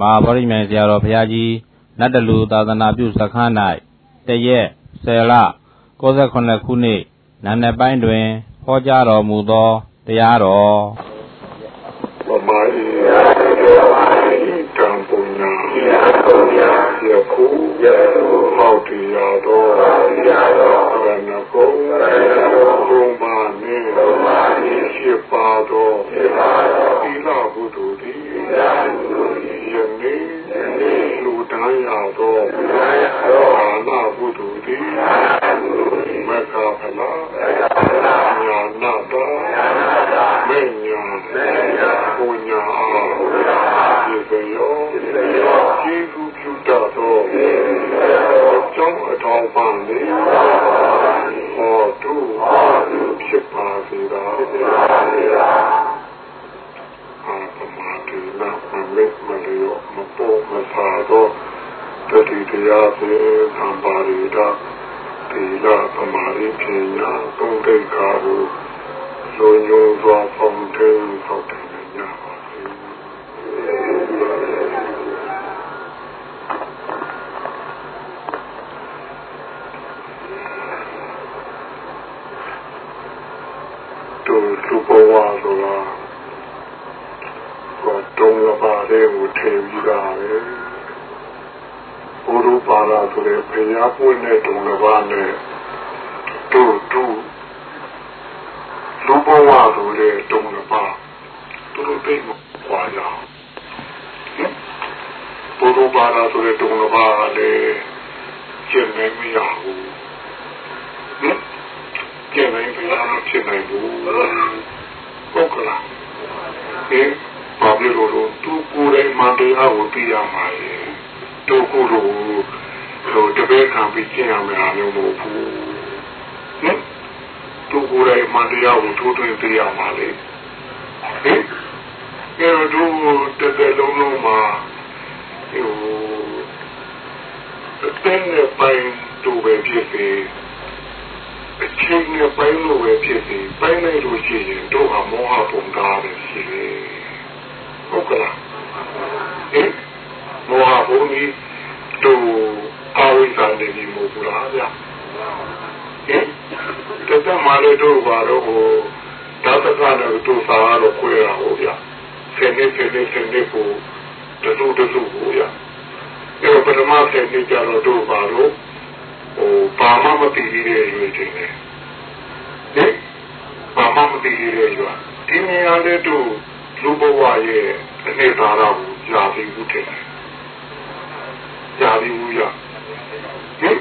မဟာဗောဓိမြိုင်ဆရာတော်ဘုရားကြီးနတ်တလူသာသနာပြုစခန်း၌တရက်ဆယ်လ69ခုနှစ်နံနက်ပိုင်းတွင်ဟောကြားတော်မူသောတရားတော်မမဤတံပုညယခုဟောတိရတော်ရဏဂုံဘုံ မက္ခဖလာညာနာတာမေညာဘုညာယေစယောကျေစုပြုတတ်သောကျောင်းအထောင်ပန်လေးဟောတုဖြစ်ပါစေသာအာပမတိနာမမေမလျောမပေါ်မသာသောတတိတရားဖြင့်သံပါရိတာ ဒီလာပမာရိပညာသုံးဒိဋ္ဌာကိုလုံညုံစွာဖောင်ထင်းဖောက်တယ်ညပါတို့လူဘဝဆိုတာတော့တုံးရပါတယ်ကိုထည့်ပြီးတာပဲ ဘုရုပါလာဆိုတဲ့ဘုရားပွင့်တဲ့တုံးတစ်ပါးနဲ့တို့တို့လူဘဝဆိုတဲ့တုံးတစ်ပါးတို့သိမခွာကြအောင်ဘုရုပါလာဆိုတဲ့တုံးတစ်ပါးလည်းကျင့်နိုင်မရဘူးဟင်ကျင့်နိုင်ပြီလားဖြစ်နိုင်ဘူးဟုတ်ကလားဟင်ဘာဖြစ်လို့လို့သူကိုယ်တိုင်မတရားကိုသိရမှာလေ တို့ကိုယ်တို့ဟိုတပည့်ခံပြီးကျင့်ရမယ်အမျိုးမဟုတ်ဘူးဟင်သူကိုယ်တိုင်မတရားကိုထိုးထွင်းသိရမှာလေဟင်အဲတို့တစ်သက်လုံးလုံးမှာဟိုတဲ့နဲ့ပိုင်းတို့ပဲဖြစ်စေအချင်းနဲ့ပိုင်းလို့ပဲဖြစ်စေပိုင်းလိုက်လို့ရှိရင်တို့ဟာမောဟပုံသားပဲရှိတယ်ဟုတ်ကလားဟင် မောဟဘုံကြီးတို့အဝိဇ္ဇာနေပြီမဟုတ်ဘူးလားဗျဟင်တသက်မှလည်းတို့ဘာတော့ဟိုဓာတ်ကလည်းတို့သာတော့ခွဲတာဟုတ်ဗျဆယ်နှစ်ဆယ်နှစ်ဆယ်နှစ်ကိုတစုတစုကိုဗျအဲပထမဆယ်နှစ်ကျတော့တို့ဘာတော့ဟိုဘာမှမသိသေးတဲ့ရွေးချင်းလေဟင်ဘာမှမသိသေးတဲ့ရွာဒီနေရာလေးတို့လူဘဝရဲ့အနေသာရကိုကြာပြီးဦးတ ယ်ကြာပြီးဦးရဟင်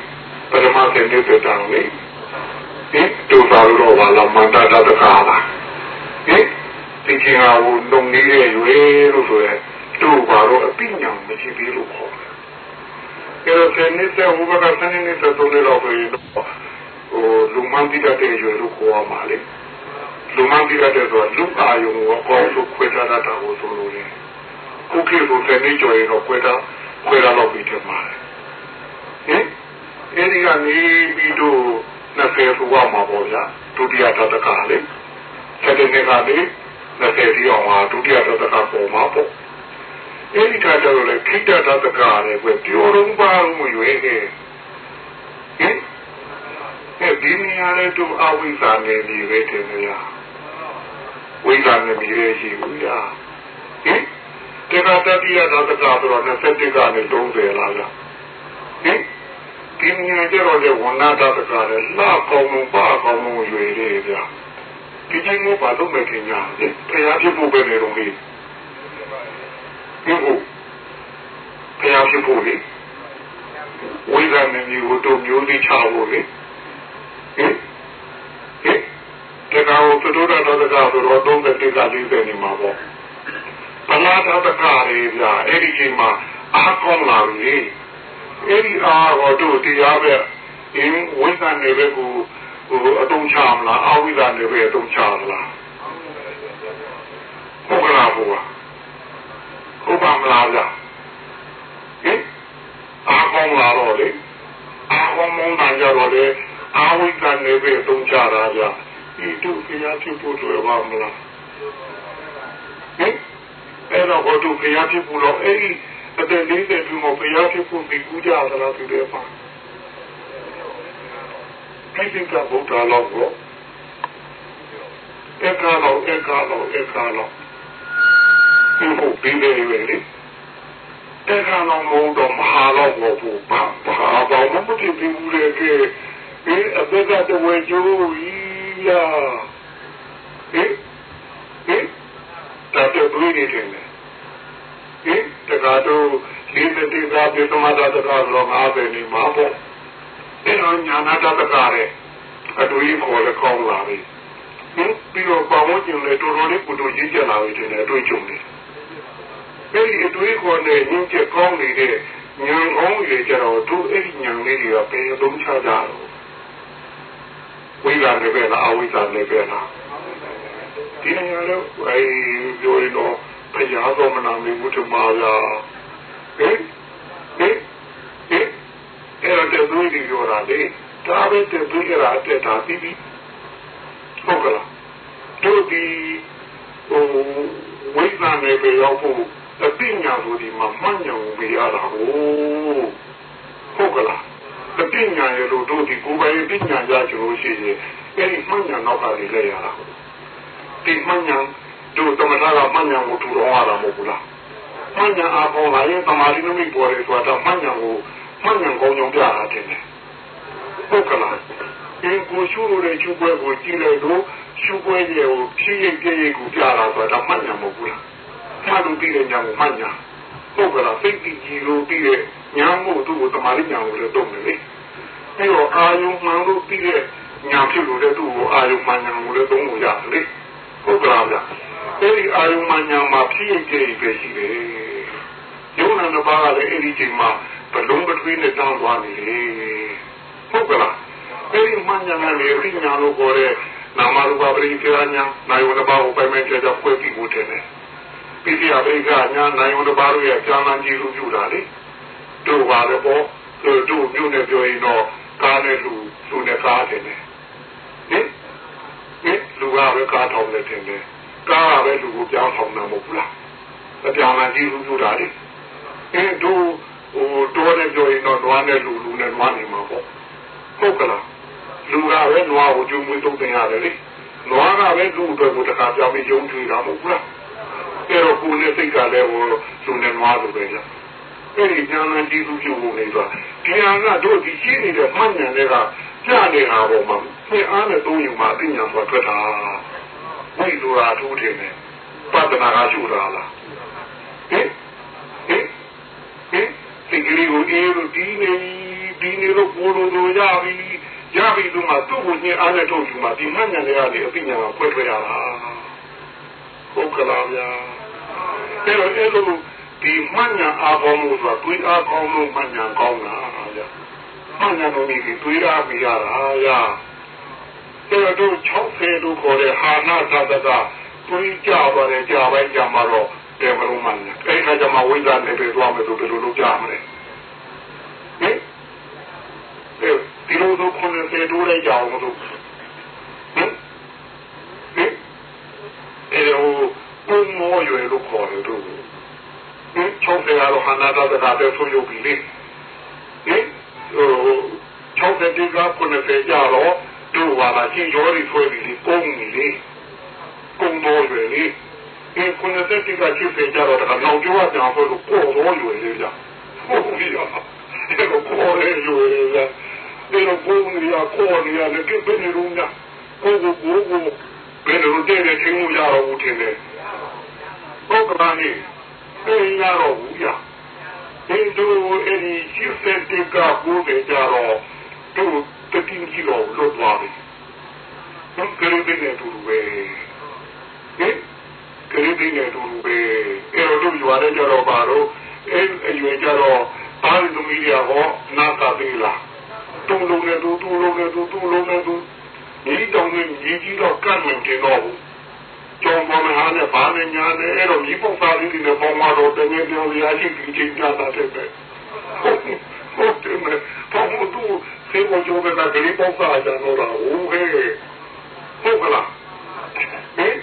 ပရမတ်တဲ့တောင်းလေဟင်တို့သာလို့ဘာလာမန္တတာတကားလားဟင်ဒီချင်းဟာကိုလုံနေတဲ့ရွေလို့ဆိုရဲတို့ဘာလို့အပိညာမရှိသေးလို့ခေါ်တယ်အဲတော့ဆယ်နှစ်ဆက်ဟိုဘက်ကဆယ်နှစ်ဆက်သုံးနှစ်လောက်ဆိုရင်ဟိုလူမှန်းတိတတ်တဲ့ရွေလို့ခေါ်ရမှာလေလူမှန်းတိတတ်တဲ့ဆိုတာလူအာယုံကိုအကောင်းဆုံးခွဲထားတတ်တာကိုဆိုလို့လေခုခေတ်ကိုဆယ်နှစ်ကျော်ရင်တော့ခွဲထား ခွဲထားတော့ပြီးတယ်မှာဟင်အဲဒီကနေပြီးတော့20ဆိုရမှာပေါ့ဗျာဒုတိယသတ္တကလေဆက်တဲ့နေ့ကလေ20ဒီအောင်ဟာဒုတိယသတ္တကပေါ်မှာပေါ့အဲဒီခါကျတော့လေခိတ္တသတ္တကလည်းပဲပြောလုံးပါမှုရွေးနေဟင်အဲဒီနေရာလေးတို့အဝိဇ္ဇာနေပြီပဲတင်ရဝိဇ္ဇာနေပြီရဲ့ရှိဘူးလားဟင် တေကတတိယသတ္တကဆိုတော့21ကနေ30လာလားဟင်ဒီနေရာကျတော့လေဝဏ္ဏသတ္တကလည်းလှကောင်းမှုပါကောင်းမှုရွေတယ်ဗျာဒီချိန်ကဘာလို့မထင်ကြလဲဖျားဖြစ်ဖို့ပဲနေတော့လေဒီဟုတ်ဖျားဖြစ်ဖို့လေဝိဇ္ဇာနဲ့မျိုးတို့မျိုးသိချဖို့လေဟင်ဟင်တကောင်သတို့တော်တကာဆိုတော့30တိက40နေမှာပေါ့ ပလာတော်တကာတွေဗျာအဲ့ဒီချိန်မှာအားကောင်းလာပြီအဲ့ဒီအားဟောတို့တရားပဲအင်းဝိဇ္ဇာနဲ့ပဲကိုဟိုအတုံးချမလားအဝိဇ္ဇာနဲ့ပဲအတုံးချမလားဟုတ်ကလားဘုရားဟုတ်ပါမလားဗျာဟင်အားကောင်းလာတော့လေအားကောင်းမုန်းတာကြတော့လေအာဝိဇ္ဇာနဲ့ပဲအတုံးချတာဗျာဒီတို့တရားဖြစ်ဖို့လွယ်ပါမလားဟင် အဲတော့ဟောသူဖျားဖြစ်ဘူးတော့အဲ့ဒီအသက်40ပြီးမှဖျားဖြစ်ဖို့ဒီကူးကြသလားသူတွေပါအဲ့ဒီကဘုရားလောက်ကိုအဲ့ကတော့အဲ့ကတော့အဲ့ကတော့ဒီဘုပြီးတယ်လေအဲ့ကတော့မဟုတ်တော့မဟာတော့ဘူးဘာဘာဘာမှမဖြစ်ဘူးလေကဲဒီအသက်ကတော့ကျိုးကြီးလာဟင်ဟင် ဒါတော့တွေးနေတယ်ဟင်တကားတော့ဒီတိသာပြသမတာတကားလော50နေမှာပေါ့အဲ့တော့ညာနာတကားရဲ့အတွေ့အခေါ်လည်းကောင်းလာပြီဟင်ပြီးတော့ပေါင်းကျင်လည်းတော်တော်လေးကိုတို့ရည်ကြလာပြီတဲ့အတွေ့အကြုံတွေအဲ့ဒီအတွေ့အခေါ်နဲ့ရင်းချက်ကောင်းနေတဲ့ဉာဏ်ကောင်းတွေကြတော့သူအဲ့ဒီဉာဏ်လေးတွေကဘယ်သုံးချကြတော့ဝိဇ္ဇာနဲ့ပဲလားအဝိဇ္ဇာနဲ့ပဲလား ဒီနေရာတော့အဲပြောရင်တော့ဘုရားတော်မနာမီဝုထမာယာဟင်ဟင်ဟင်အဲ့တော့တူဒီပြောတာလေဒါပဲတူကြတာတက်တာပြီးပြီဟုတ်ကလားတို့ဒီဟိုဝိဇ္ဇာနဲ့ပဲရောက်ဖို့အပညာဆိုဒီမှာမှန်ညံပေးရတာဟုတ်ဟုတ်ကလားအပညာရလို့တို့ဒီကိုယ်ပိုင်ပညာရကြလို့ရှိရင်အဲ့ဒီမှန်ညံနောက်ကလေးလဲရတာ ဒီမှန်ညံတို့တမနာကမှန်ညံကိုထူတော်ရတာမဟုတ်ဘူးလားမှန်ညံအားပေါ်လာရင်တမာရီနမိပေါ်ရဲဆိုတော့မှန်ညံကိုမှန်ညံကောင်းကြောင်းပြတာတင်တယ်ဟုတ်ကလားဒီကိုရှုလို့တဲ့ရှုပွဲကိုကြည့်လိုက်တော့ရှုပွဲရဲ့ကိုဖြည့်ရပြည့်ရကိုပြတာဆိုတော့မှန်ညံမဟုတ်ဘူးလားမှန်လို့ပြီးတဲ့ညံကိုမှန်ညံဟုတ်ကလားစိတ်တည်ကြည်လို့ပြီးတဲ့ညံမို့သူ့ကိုတမာရီညံကိုလည်းတုံးတယ်လေပြီးတော့အာယုံမှန်လို့ပြီးတဲ့ညံဖြစ်လို့တဲ့သူ့ကိုအာယုံမှန်ညံကိုလည်းတုံးလို့ရတယ်လေ ဟုတ်ကလားဗျအဲ့ဒီအာယုံမှန်ညံမှာဖြည့်ရပြည့်ပဲရှိတယ်ယုံနာနှစ်ပါးကလည်းအဲ့ဒီချိန်မှာဘလုံးပထွေးနဲ့တောင်းသွားနေလေဟုတ်ကလားအဲ့ဒီမှန်ညာနဲ့အရိညာလို့ခေါ်တဲ့နာမရူပပရိသေညာနိုင်ဝတပါကိုပိုင်မဲ့ကြကြဖွဲ့ပြီးဖို့တယ်ပိစိယပရိကညာနိုင်ဝတပါရဲ့ကြာလန်ကြီးလူပြုတာလေတို့ပါတော့ပေါ့တို့မြို့နဲ့ပြောရင်တော့ကားနဲ့လူလူနဲ့ကားတယ်ဟင် ဟင်လူကပဲကားထောင်နေတယ်ကားကပဲလူကိုပြောင်းထောင်တာမဟုတ်ဘူးလားအကြာလန်ကြီးလူပြုတာလေအဲတို့ဟိုတော့နဲ့ပြောရင်တော့နွားနဲ့လူလူနဲ့နွားနေမှာပေါ့ဟုတ်ကလားလူကပဲနွားကိုကျုံမွေးသုံးတင်ရတယ်လေနွားကပဲလူအတွက်ကိုတခါပြောင်းပြီးယုံကြည်တာမဟုတ်ဘူးလားအဲတော့ကိုယ်နဲ့စိတ်ကလည်းဟိုလူနဲ့နွားလိုပဲကြာအဲ့ဒီဉာဏ်နဲ့ကြည့်လို့ပြုဖို့နေတော့ဒီဟာကတို့ဒီရှိနေတဲ့မှန်ဉာဏ်တွေကကြားနေတာပေါ်မှာ သင်အားနဲ့သုံးယူမှာအသိဉာဏ်ပေါ်ထွက်တာဝိလိုရာထိုးတယ်နဲ့ပဒနာကရှုတာလားဟင်ဟင်ဟင်စိတ်ကလေးကိုအေးလို့ဒီနေဒီနေလို့ပိုလို့လို့ရပြီရပြီလို့မှသူ့ကိုညင်အားနဲ့ထုတ်ယူမှဒီမှန်ညာတွေကနေအသိဉာဏ်ကိုဖွင့်ထွက်ရတာဟုတ်ကလားဗျာအဲ့တော့အဲ့လိုဒီမှန်ညာအားကောင်းလို့ဆိုတာတွေးအားကောင်းလို့မှန်ညာကောင်းတာဗျာမှန်ညာလို့ဒီတွေးအားပြရတာဗျာ အဲ့တော့60လို့ခေါ်တဲ့ဟာနာသတ္တကတွေးကြပါတယ်ကြပိုင်းကြမှာတော့တယ်မလို့မှန်တယ်အဲ့ခါကျမှဝိဇ္ဇာနဲ့ပဲသွားမယ်ဆိုဘယ်လိုလုပ်ကြမလဲဟင်ဒီလိုဆိုခုနှစ်ဆယ်တိုးလိုက်ကြအောင်လို့ဟင်ဟင်အဲ့တော့ဘုံမောရွယ်လို့ခေါ်တယ်တို့ဟင်ချုံတယ်ကတော့ဟာနာတာကပဲဆိုရုပ်ပြီလေဟင်ဟို60တိကခုနှစ်ဆယ်ကြတော့ တို့ဟာလာချင်းရောရီဆွဲပြီလေပုံပြီလေပုံမောရွယ်လေဒီခုနှစ်သက်တိကချစ်စေကြတော့ဒါနောက်ကျောင်းကြောင်ဆိုလို့ပေါ်တော့ရွယ်လေးကြဟုတ်ပြီလားဒီလိုပေါ်လေရွယ်လေးကြဒီလိုပုံနေရပေါ်နေရလည်းပြည့်နေလို့ညကိုကိုကိုကိုဘယ်လိုတည်းတဲ့ချင်းမှုရတော့ဘူးထင်တယ်ဟုတ်ကဲ့နိအေးရတော့ဘူးရဒီတို့အဲ့ဒီချစ်စေတိကကိုနေကြတော့ တို့တတိကြီးတော့လွတ်သွားပြီဘယ်လိုတည်းနေတူပဲဟင်ကလေးလေးနဲ့တူပဲအဲ့တော့တို့ရွာတဲ့ကြတော့ပါတော့အဲ့အရွယ်ကြတော့အားလူမီဒီယာဟောနာတာသေးလားတူလုံးနဲ့တူတူလုံးနဲ့တူတူလုံးနဲ့တူဒီတောင်နဲ့ကြီးကြီးတော့ကတ်မှန်တင်တော့ဘူးကျောင်းပေါ်မှာနဲ့ဘာနဲ့ညာနဲ့အဲ့တော့ဒီပုံသားလေးတွေနဲ့ပေါ်မှာတော့တကယ်ပြောရရှိပြီးချင်းကြတာတဲ့ပဲဟုတ်တယ်မပေါ့မတူ စေဘကျိုးကကလေးပုံသားကြတော့ဟုတ်ကဲ့ဟုတ်ကလားဟင်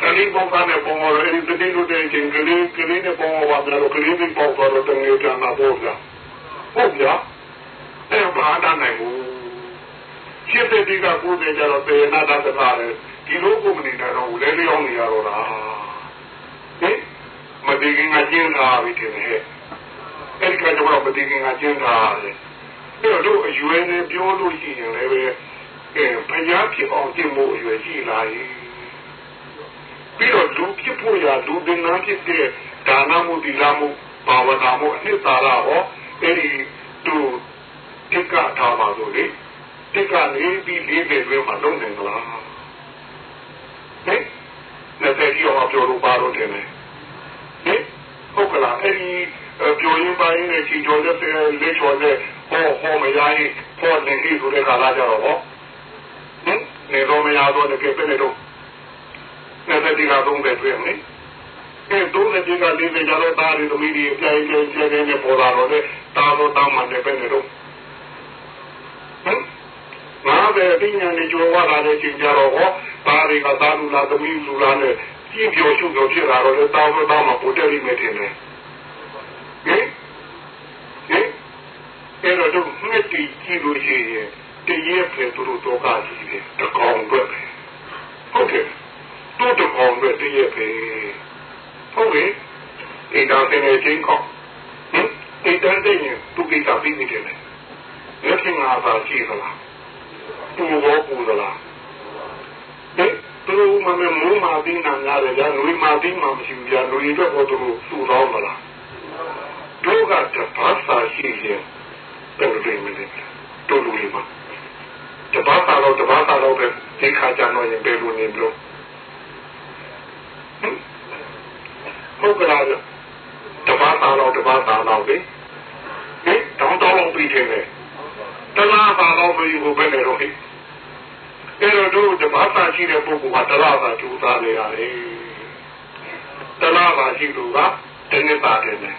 ကကလေးပေါင်းတဲ့ပုံပေါ်အဲ့ဒီတတိလို့တဲ့ချင်းကလေးကလေးနဲ့ပုံပေါ်ပါတယ်ကလေးပြီးပေါက်တော့တဲ့နေကြမှာပေါ့ဗျာဟုတ်ဗျာအဲ့ဘာတတ်နိုင်ဘူးရှင်းတဲ့ဒီကကိုယ်တည်းကြတော့ပေနာတတ်တာလေဒီလိုကိုမနေတော့ဘူးလဲလျောင်းနေရတော့လားဟင်မတည်ခင်ကကျင်းလာပြီတင်ဟဲ့အဲ့ဒီကတော့မတည်ခင်ကကျင်းလာတယ် အဲ့တော့အရွယ်နဲ့ပြောလို့ရှိရင်လည်းပဲအဲဘုရားဖြစ်အောင်ကျင့်ဖို့အရွယ်ရှိလာရင်ပြီးတော့လူဖြစ်ဖို့ရာလူသင်္ကန်းဖြစ်တဲ့ဒါနမှုဒီလာမှုဘာဝနာမှုအနှစ်သာရဟောအဲ့ဒီသူတိကထားပါလို့လေတိကနေပြီးလေးတွေတွင်မှာလုံးနေသလားဟဲ့လက်သေးရောပြောလို့ပါတော့တယ်ဟဲ့ဟုတ်ကလားအဲ့ဒီပြောရင်ပိုင်းနဲ့ချီကျော်တဲ့လေးချော်တဲ့ ဟောဟောမရရင်ဟောနေပြီဆိုတဲ့ခါလာကြတော့ဟောဟင်နေတော့မရတော့တကယ်ပဲနေတော့နဲ့တတိကတော့ပဲတွေ့မယ်အဲဒုနေဒီကလေးတွေကြတော့တာရီသမီးတွေပြိုင်ပြိုင်ပြိုင်နေပေါ်လာတော့လေတာတော့တောင်းမှလည်းပဲနေတော့ဟင်ငါပဲပညာနဲ့ကြိုးဝါလာတဲ့ချိန်ကြတော့ဟောတာရီကသာလူလားသမီးလူလားနဲ့ကြည့်ပြောရှုပြောဖြစ်လာတော့လေတောင်းတော့တောင်းမှပိုတက်လိမ့်မယ်ထင်တယ်ဟင်ဟင် အဲ့တော့တို့နှစ်တီကြည့်လို့ရှိရင်တရေပြေသူတို့တော့ကကြည့်တယ်တကောင်ပဲဟုတ်ကဲ့တို့တကောင်ပဲတရေပြေဟုတ်ကဲ့ဒီတော့တင်နေချင်းကောဟင်ဒီတန်းတဲ့ရင်သူကိစ္စပြီးနေတယ်လက်ထင်ငါသာရှိသလားပူဘောပူသလားဟင်သူမမေမူမာတင်းနာရတယ်ကြာလူမာတင်းမှာမရှိဘူးကြာလူတွေတော့သူတို့စူတော့မလားတို့ကတပတ်စာရှိရင် တော်တယ်မင်းတို့လူတွေမှာတပတ်စာတော့တပတ်စာတော့ပဲဒီခါကျတော့ရင်ဘယ်လိုနေလို့ဟုတ်ကလားတပတ်စာတော့တပတ်စာတော့ပဲဟင်တောင်းတောင်းပြီးတယ်လေတလားစာတော့ပြီးဘယ်နဲ့တော့ဟိအဲ့တော့တို့တပတ်စာရှိတဲ့ပုဂ္ဂိုလ်ကတလားစာကျူသားနေရတယ်တလားစာရှိလို့ကတနည်းပါတယ်လေ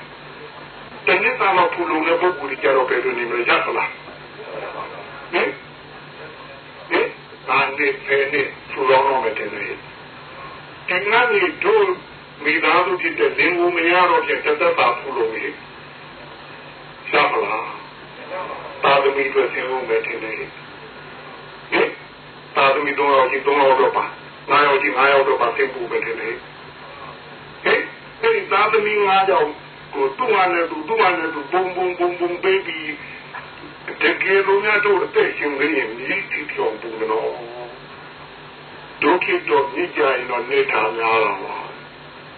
တနည်းသားမဖူလုံတဲ့ပုဂ္ဂိုလ်ကြီးကြတော့ဘယ်လိုနေမလဲရသလားဟင်ဟင်အာနေဖဲနေဖူလုံတော့မယ်တဲ့လေဒီနာမီတို့မိသားစုဖြစ်တဲ့လင်ကိုမရတော့ပြတသက်တာဖူလုံနေရသလားသာသမီတွေဆင်းဖို့မယ်တဲ့လေဟင်သာသမီတော့ကြီးတော့တော့ပါငါရောကြီးငါရောတော့ပါဆင်းဖို့မယ်တဲ့လေဟင်အဲဒီသာသမီငါကြောင့်ကို သူ့ဟာနဲ့သူသူ့ဟာနဲ့သူဘုံဘုံဘုံဘုံပေးပြီးတကယ်လို့များတော့တဲ့ရှင်ကလေးမြည်တီပြောင်းပူတော့ဒုက္ခတော့ညကြရင်တော့နေတာများတော့ပါ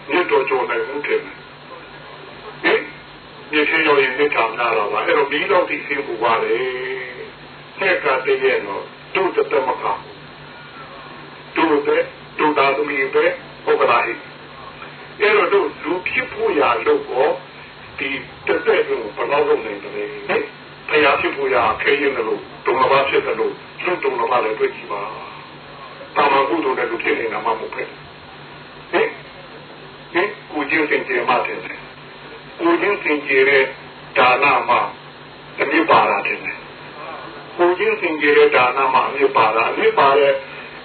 ညတော့ကြောနိုင်မှုတယ်ဟင်ညချင်ရောရင်နေတာများတော့ပါအဲ့တော့ဒီတော့ဒီဆင်းပူပါလေဆက်ကတည်းရဲ့တော့တို့တတမကတို့တဲ့တို့သားသမီးပဲဟုတ်ကလားအဲ့တော့တို့လူဖြစ်ဖို့ရာလို့ကော ဒီတက်တဲ့ကိုဘယ်လောက်လုပ်နိုင်တယ်လဲဖျားဖြစ်ဖို့ရာခဲရင်လို့တုံလဘာဖြစ်တယ်လို့သူ့တုံလဘာလည်းတွေ့ကြည့်ပါတာမန်ကုသိုလ်နဲ့လူဖြစ်နေတာမှမဟုတ်ပဲဟင်ဟင်ကိုကျင်းစင်ကြမှာတယ်ကိုကျင်းစင်ကြတဲ့ဒါနမှာအမြစ်ပါတာတယ်ကိုကျင်းစင်ကြတဲ့ဒါနမှာအမြစ်ပါတာအမြစ်ပါတဲ့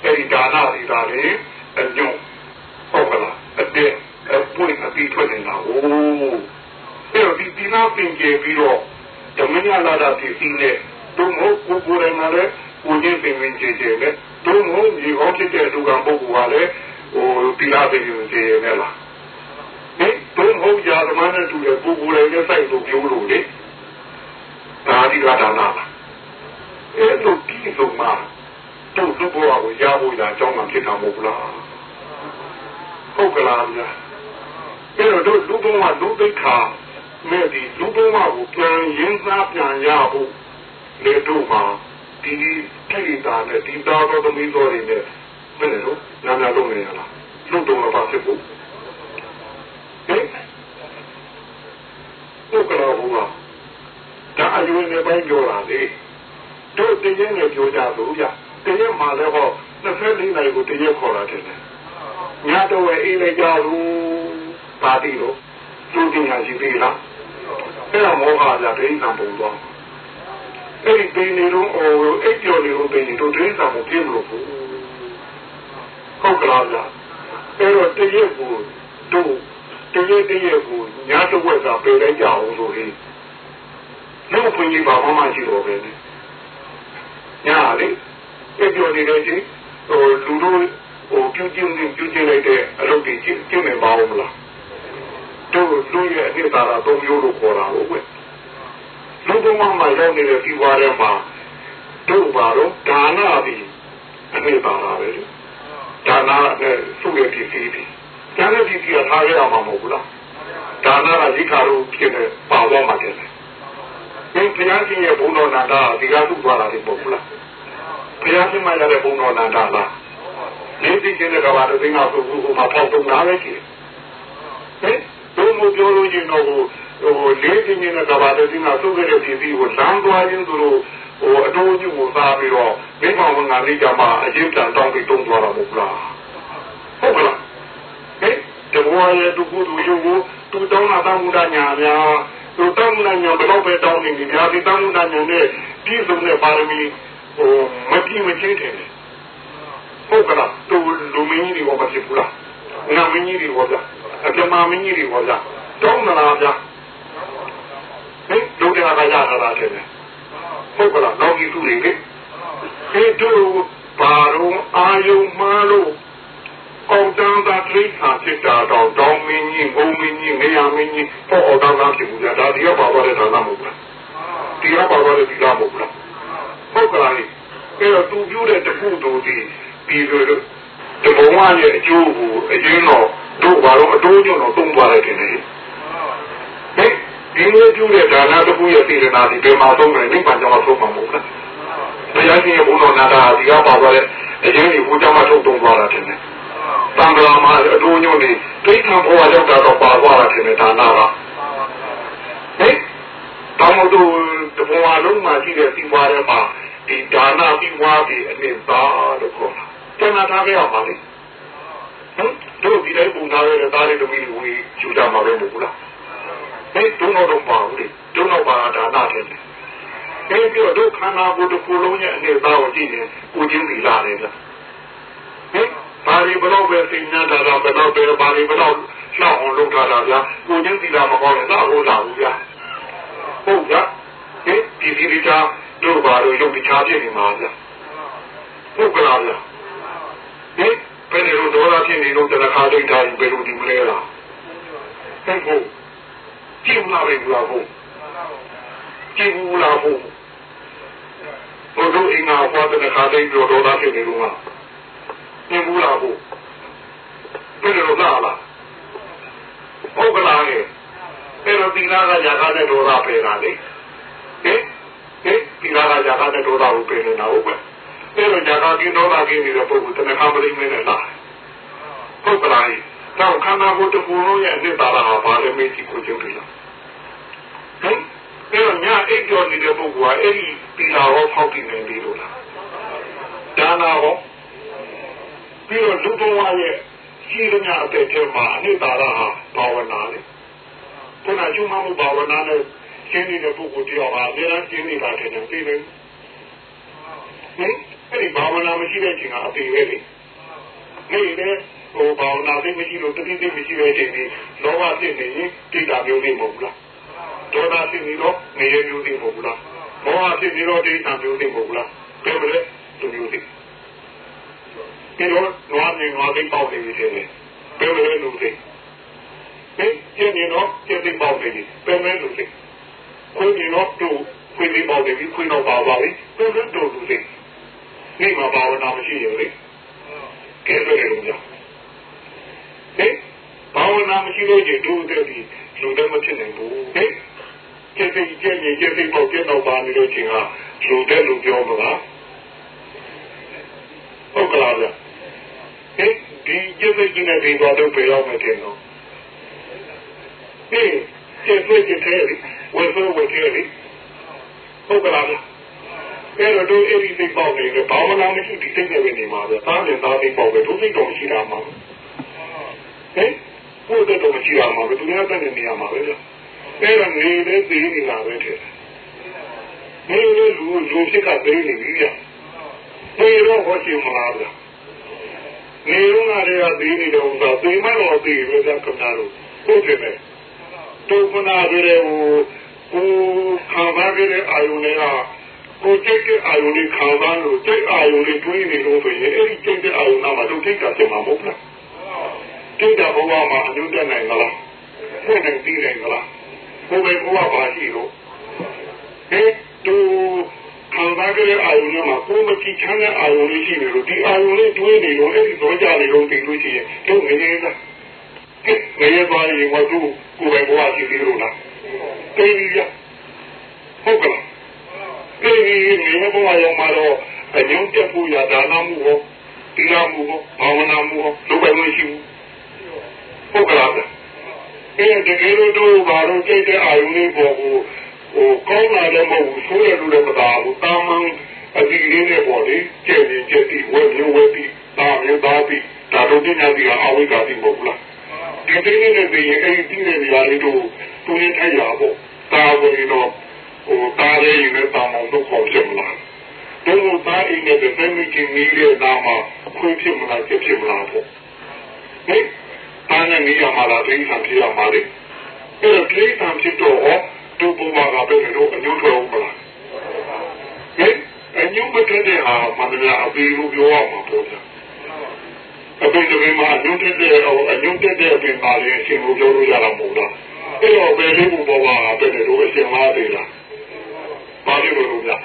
အဲဒီဒါနတွေဒါလေအညွန့်ဟုတ်ကလားအတဲ့အပွင့်အပြီးထွက်နေတာဟိုး အဲ့တော့ဒီဒီနာပင်ကျေပြီးတော့ဓမ္မညလာတာဒီစီနဲ့တို့မဟုတ်ကိုကိုယ်တိုင်မှာလည်းကိုချင်းပင်ပင်ကျေကျေနဲ့တို့မဟုတ်ဒီကောင်းဖြစ်တဲ့လူကပုဂ္ဂိုလ်ကလည်းဟိုဒီနာပင်ကျေကျေနဲ့လားဟင်တို့မဟုတ်ရာဓမ္မနဲ့တူတဲ့ကိုကိုယ်တိုင်နဲ့စိုက်လို့ပြောလို့လေဒါဒီကဒါနာလားအဲ့လိုဒီဆုံးမှာတို့သူ့ဘဝကိုရဖို့ရာအကြောင်းမှဖြစ်တာမဟုတ်လားဟုတ်ကလားဗျာအဲ့တော့တို့လူဘဝလူသိက္ခာ မဲ့ဒီလူဘဝကိုပြန်ရင်းစားပြန်ရဖို့လေတို့မှာဒီကိတာနဲ့ဒီသားတော်သမီးတော်တွေနဲ့ဘယ်လိုနာမလုံးနေရလားလူတော်မှာပါဖြစ်ဖို့ဟဲ့ဟုတ်ကလားဘုရားဒါအယူနေပိုင်းပြောတာလေတို့တည်ရင်လည်းပြောကြလို့ဗျတည်ရင်မှလည်းဟော24နိုင်ကိုတည်ရခေါ်တာတယ်ညတော့အေးလေကြလို့ပါတိလို့သူတင်ရရှိသေးလား အဲ့တော့မောဟကြဒိဋ္ဌံပုံသွားအဲ့ဒီပိနေတော့အိုအိပ်ကျော်နေတော့ပိနေတော့ဒိဋ္ဌံပုံပြင်းလို့ဟုတ်ကလားဗျဟအဲ့တော့တရက်ကိုတို့တရက်တရက်ကိုညာတော့ဝက်ကပြေးလိုက်ကြအောင်ဆိုရင်လူဖွင့်ကြီးပါမှမရှိတော့ပဲညာလေအဲ့ပြောနေလို့ချင်းဟိုလူတို့ဟိုပြုကျင်းပြုကျင်းလိုက်တဲ့အလုပ်တွေကျင်းနေပါဦးမလား တို့လူရဲ့အနှစ်သာရသုံးမျိုးလို့ခေါ်တာဟုတ်ကွလူဘုံမှာရောက်နေတဲ့ဒီဝါရဲမှာတို့ပါတော့ဒါနာပြီးအနှစ်သာရပဲဒါနာနဲ့သူ့ရဲ့ဒီစီးပြီးဒါနဲ့ဒီစီးကထားရအောင်မဟုတ်ဘူးလားဒါနာကဒီခါလို့ဖြစ်နေပါတော့မှတယ်ဒီဘုရားရှင်ရဲ့ဘုံတော်နာတာဒီကားသူ့သွားတာလေပေါ့ဘူးလားဘုရားရှင်မှလည်းဘုံတော်နာတာလားလေးသိချင်းတဲ့ကဘာတသိန်းကဆိုဘူးဟိုမှာပေါက်တုံးတာပဲရှိတယ်ဟဲ့ ဘုံမပြောလို့ရင်တော့ဟိုဟိုလေးသိချင်းတဲ့ကဘာတသိန်းကသုတ်ခဲ့တဲ့ဒီစီကိုလမ်းသွားခြင်းသူတို့ဟိုအတိုးကြီးကိုသားပြီးတော့မိမဝန်ကလေးကြမှာအရင်တန်တောင်းပြီးတုံးသွားတာမဟုတ်လားဟုတ်ကလားဟဲ့တဘောရဲ့သူကူသူယူကိုသူတောင်းတာတောင်းတာညာများသူတောင်းတာညာဘယ်တော့ပဲတောင်းနေပြီညာဒီတောင်းတာညာနဲ့ပြည့်စုံတဲ့ပါရမီဟိုမပြည့်မချင်းတယ်ဟုတ်ကလားသူလူမင်းကြီးတွေကမဖြစ်ဘူးလားနာမင်းကြီးတွေကဗျာ အပြမမင်းကြီးတွေကဗျာတောင်းလာဗျာဟဲ့လူတွေကရတာလားတဲ့ဟုတ်ကလားနောက်ကြီးသူတွေလေဒီတို့ဘာလို့အာယုံမာလို့အောင်တန်းသာတိခါဖြစ်တာတော့တောင်းမင်းကြီးဘုံမင်းကြီးနေရာမင်းကြီးဟောအောင်တန်းသာဖြစ်ဘူးလားဒါဒီကပါပါတဲ့ဌာနမဟုတ်လားဒီကပါပါတဲ့ဒီကမဟုတ်လားဟုတ်ကလားအဲ့တော့သူပြောတဲ့တခုတူဒီပြီးလို့ဒီဘုံရဲ့အကျိုးကိုအရင်တော့ တို့ဘာလို့အတိုးညွန့်တော့တုံးသွားတယ်ခင်ဗျဟဲ့ဒီလိုပြုတဲ့ဒါနတစ်ခုရဲ့စေတနာဒီဘယ်မှာသုံးတယ်နိဗ္ဗာန်ကြောင့်သုံးမှာမဟုတ်လားဘုရားရှင်ရဲ့ဘုံတော်နာတာဒီကပါသွားတဲ့အရင်ကဘုရားမထုတ်တုံးသွားတာတင်တယ်တံ္ဍရာမှာအတိုးညွန့်နေဒိဋ္ဌံဘဝရောက်တာတော့ပါသွားတာတင်တယ်ဒါနာကဟဲ့တောင်းတို့တဘဝလုံးမှာရှိတဲ့စီပွားတွေမှာဒီဒါနပြီးွားပြီးအနည်းသားလို့ခေါ်တာကျန်တာထားခဲ့ရပါလိမ့် ဟမ်တို့ဒီတိုင်းပုံသားရတဲ့သားလေးတို့ပြီးဝေယူကြမှာပဲမဟုတ်လားဟဲ့ဒုံတော့တော့ပါဘူးလေဒုံတော့ပါဒါနတယ်အဲပြီးတော့ဒုခန္ဓာကိုယ်တစ်ခုလုံးရဲ့အနေသားကိုကြည့်ရင်ကိုချင်းစီလာတယ်ဗျဟဲ့ဘာဒီဘလို့ပဲသိညာတာတော့ဘယ်တော့ပဲဘာဒီဘလို့ရှောက်အောင်လုပ်တာလားဗျာကိုချင်းစီလာမကောင်းရင်သာဟိုလာဘူးဗျာဟုတ်ဗျာဟဲ့ဒီဒီဒီတာတို့ဘာလို့ရုပ်တခြားဖြစ်နေမှာဗျာဟုတ်ကလားဗျာဟဲ့ ဘယ်လိုဒေါသဖြစ်နေလို့တနခါဒိဋ္ဌာဘယ်လိုဒီမလဲလားဟုတ်ဟုတ်ကြည့်လာပြီလားဟုတ်ကြည့်ဘူးလားဟုတ်ဘုတို့အင်္ဂါဘွားတဲ့ခါတိုင်းပြောတော့တာဖြစ်နေလို့မှာကြည့်ဘူးလားဟုတ်ဘယ်လိုလားလားဟုတ်ကလားလေအဲ့တော့ဒီနာကຢာကားတဲ့ဒေါသပဲလားလေဟင်ဟင်ဒီနာကຢာကားတဲ့ဒေါသကိုပဲနေတာဟုတ်ပဲ အဲ့တော့ຢာကားကင်းဒေါသကင်းနေတဲ့ပုဂ္ဂိုလ်တဏှာမလိမ့်နေနဲ့လားဟုတ်ကလားတော့ခန္ဓာကိုယ်တစ်ခုလုံးရဲ့အနှစ်သာရဟာဘာလဲမေးကြည့်ကိုကြည့်ပြီလားဟင်အဲ့တော့ညာအိတ်ကျော်နေတဲ့ပုဂ္ဂိုလ်ကအဲ့ဒီပီလာရောဖောက်တည်နေပြီလို့လားဒါနာရောပြီးတော့လူဘဝရဲ့ရှိသမျှအသက်ထဲမှာအနှစ်သာရဟာဘာဝနာလေခုနကျုံမမှုဘာဝနာနဲ့ရှင်းနေတဲ့ပုဂ္ဂိုလ်တယောက်ဟာအများကြီးရှင်းနေတာတဲ့သိနေဟင် အဲ့ဒီဘာဝနာမရှိတဲ့ချိန်ကအပေပဲလေနေတဲ့ဟိုဘာဝနာသိမရှိလို့တတိသိမရှိတဲ့ချိန်ဒီလောဘဖြစ်နေရင်တိတာမျိုးလေးမဟုတ်လားဒေါသဖြစ်နေတော့နေရမျိုးလေးမဟုတ်လားမောဟဖြစ်နေတော့တိတာမျိုးလေးမဟုတ်လားဘယ်လိုလဲသူမျိုးလေးဒီတော့နွားနေနွားသိပေါက်နေပြီတဲ့ဘယ်လိုလဲလူလေးဟင်ကျင်းနေတော့ကျင်းသိပေါက်နေပြီဘယ်လိုလဲလူလေးခွေးနေတော့သူခွေးသိပေါက်နေပြီခွေးတော့ပါပါပြီဘယ်လိုတူလူလေး နေမှာဘာဝနာမရှိရင်လေကဲဘယ်လိုလဲဟင်ဘာဝနာမရှိလို့ကျတို့တဲ့ဒီလူတွေမဖြစ်နိုင်ဘူးဟင်ကျက်စိတ်ကျက်ရင်ကျက်စိတ်ပေါ့ကျက်တော့ပါနေလို့ချင်းဟာလူတဲ့လူပြောမလားဟုတ်ကလားဗျဟင်ဒီကျက်စိတ်ကြီးနဲ့ဒီတော့တော့ပြေရောက်မယ်တင်တော့ဟင်ကျက်စိတ်ကျက်သေးတယ်ဝယ်ဆိုဝယ်သေးတယ်ဟုတ်ကလားဗျ အဲ့တော့တို့အဲ့ဒီစိတ်ပေါက်နေတယ်ဘာမှမမရှိဒီစိတ်နဲ့ပဲနေမှာပဲသားနဲ့သားစိတ်ပေါက်ပဲတို့စိတ်တော့ရှိတာမှာဟင်ဘုရားတော်မရှိတာမှာပဲသူများတဲ့နေရာမှာပဲလေအဲ့တော့နေတဲ့သေးနေတာပဲတဲ့နေလေလူလူဖြစ်ကသေးနေပြီဗျနေတော့ဟောရှိမလားဗျဟနေရုံးကလည်းသေးနေတော့ဆိုသိမတော့သေးပဲကခဏတော့ဟုတ်တယ်မယ်တို့ကနာကြတဲ့ဟိုကိုခံပါကြတဲ့အာယုန်တွေက ကိုကျိတ်တဲ့အာယုန်တွေခံပါလို့ကျိတ်အာယုန်တွေတွေးနေလို့ဆိုရင်အဲ့ဒီကျိတ်တဲ့အာယုန်နာမှာတို့ကျိတ်တာပြန်မှာမဟုတ်လားကျိတ်တာဘဝမှာအကျိုးတက်နိုင်မလားဖွင့်နိုင်ပြီးနိုင်မလားဘုရားဘုရားပါရှိတော့ဟဲ့တို့ခံစားကြတဲ့အာယုန်တွေမှာကိုယ်မကြည့်ချမ်းတဲ့အာယုန်လေးရှိနေလို့ဒီအာယုန်လေးတွေးနေလို့အဲ့ဒီတော့ကြနေလို့ပြီးလို့ရှိရင်တို့ငရေလားကဲငရေပါရင်ဝတ်သူကိုယ်ပဲဘဝရှိသေးလို့လားသိပြီရဟုတ်ကလား အဲ့ဒီငရေဘဝရောက်မှာတော့အညုံတက်ဖို့ရဒါနမှုဟောတိရမှုဟောဘာဝနာမှုဟောလိုပဲမရှိဘူးဟုတ်ကလားအဲ့ဒီတကယ်လို့တို့ဘာလို့ကြိတ်တဲ့အာယုန်လေးပေါ်ကိုဟိုကောင်းလာလည်းမဟုတ်ဘူးဆိုးရလို့လည်းမသာဘူးတာမန်အဒီလေးနဲ့ပေါ့လေကျဲနေကျက်ပြီးဝဲမျိုးဝဲပြီးတာမျိုးသားပြီးဒါတို့တင်ညာပြီးအဝိကပြီးမဟုတ်လားဒီတင်းနေတဲ့ပြီးရင်အဲ့ဒီတင်းတဲ့နေရာလေးတို့သူရထိုင်ရပေါ့တာဝင်တော့ ဟိုတားလေးနဲ့တာမောင်တို့ခေါ်ဖြစ်မလားတို့တားအိမ်နဲ့တဲ့မိခင်မီးရဲ့နာမှာခွင့်ဖြစ်မလားကျဖြစ်မလားပေါ့ဟဲ့တားနဲ့နေရာမှာလားဒိဋ္ဌံဖြစ်ရမှာလေအဲ့ဒါဒိဋ္ဌံဖြစ်တော့တို့ဘုရားကပဲလို့အညွှန်းတော်မလားဟဲ့အညွှန်းမတဲ့တဲ့ဟာမန္တလာအပေလို့ပြောရမှာပေါ့ဗျာအပေတပင်မှာအညွှန်းတဲ့တဲ့အညွှန်းတဲ့အပင်ပါလေအရှင်ကိုပြောလို့ရတာမဟုတ်လားအဲ့တော့ဘယ်လိုဘုရားကပဲလို့အရှင်မားသေးလား ပါလို့လို့ဗျာ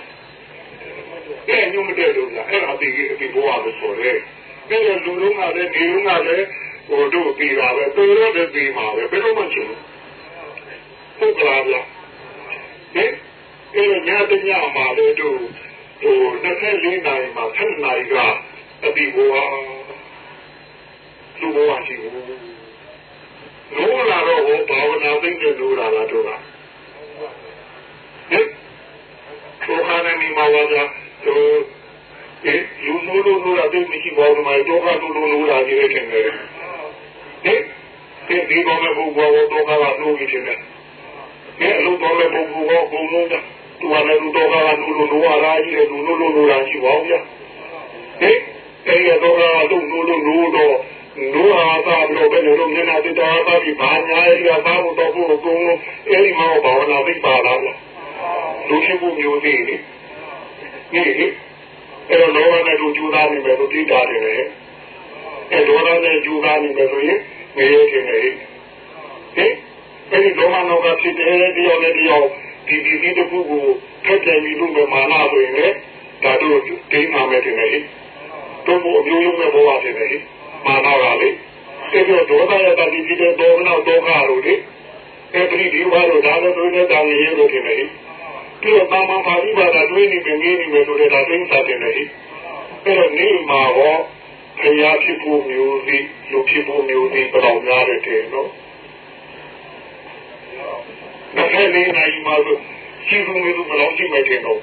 အဲ့ညွှန်းမတဲ့လို့ဗျာအဲ့ဒါဒီဒီဘုရားကိုဆိုရဲအဲ့တော့လူလုံးကလည်းဒီလုံးကလည်းဟိုတို့ပြီးတာပဲပြေတော့တဲ့ပြီးမှာပဲဘယ်တော့မှချင်ဘူးဟုတ်ကလားဗျာဟင်အဲ့ညတညမှာလေတို့ဟို24နိုင်မှာ7နိုင်ကအဒီဘဝလူဘဝရှိဘူးလို့လာတော့ဟောဘာဝနာသိတဲ့လို့လာတာတို့ကဟင် တို့ခါနေမှာဝါကြတို့ဒီလူလို့လို့လို့လာတဲ့မရှိပါဘူးမတော့ကတော့လို့လို့လာကြီးတယ်ခင်ဗျဟင်ဒီဘောမဲ့ဘုရားတော့ကတော့လို့ကြီးတယ်အဲအလုံးတော်တဲ့ပုဂ္ဂိုလ်ကဘုံလုံးတာသူကလည်းလူတော်ကလူလူလူအားကြီးတယ်လူလူလူလူလာရှိပါဦးဗျာဟဲ့အဲဒီတော့ကလူလူလူလူတော့လူအားသာပြီးတော့ဘယ်လိုမျက်နှာတတော်သာပြီးဘာညာရပါဘူးတော့ဘုကုံအဲဒီမှာဘာဝနာသိပါလား လူရှိမှုမျိုးသေးတယ်ဒီအဲ့တော့လောကနဲ့လူကျူသားနေမယ်လို့သိတာတယ်အဲလောကနဲ့ကျူသားနေမယ်ဆိုရင်ငရေခင်နေဟဲ့အဲဒီလောကနောကဖြစ်တဲ့တရားနဲ့တရားဒီဒီဒီတခုကိုထက်တယ်ပြီးလို့မာနဆိုရင်လည်းဒါတို့ဒိဋ္ဌာမဲ့တင်တယ်လေတို့ဘုအမျိုးမျိုးနဲ့ဘဝတင်တယ်လေမာနကလေအဲဒီတော့ဒေါသရတာဒီဒီတဲ့ဒေါမနဒေါကလို့လေအဲဒီဒီဘာလို့ဒါလည်းတို့နဲ့တောင်းရလို့တင်တယ်လေ ပြီးတော့တာမန်ပါဠိဘာသာတွေးနေပြင်နေနေမယ်ဆိုတဲ့ဒါသိစားတင်တယ်လေအဲတော့နေမှာဟောခရီးဖြစ်ဖို့မျိုးစီလူဖြစ်ဖို့မျိုးစီပတော်များတယ်နော်24နိုင်မှာဆိုရှိဘူးမျိုးဘယ်လောက်ရှိမှတင်တော့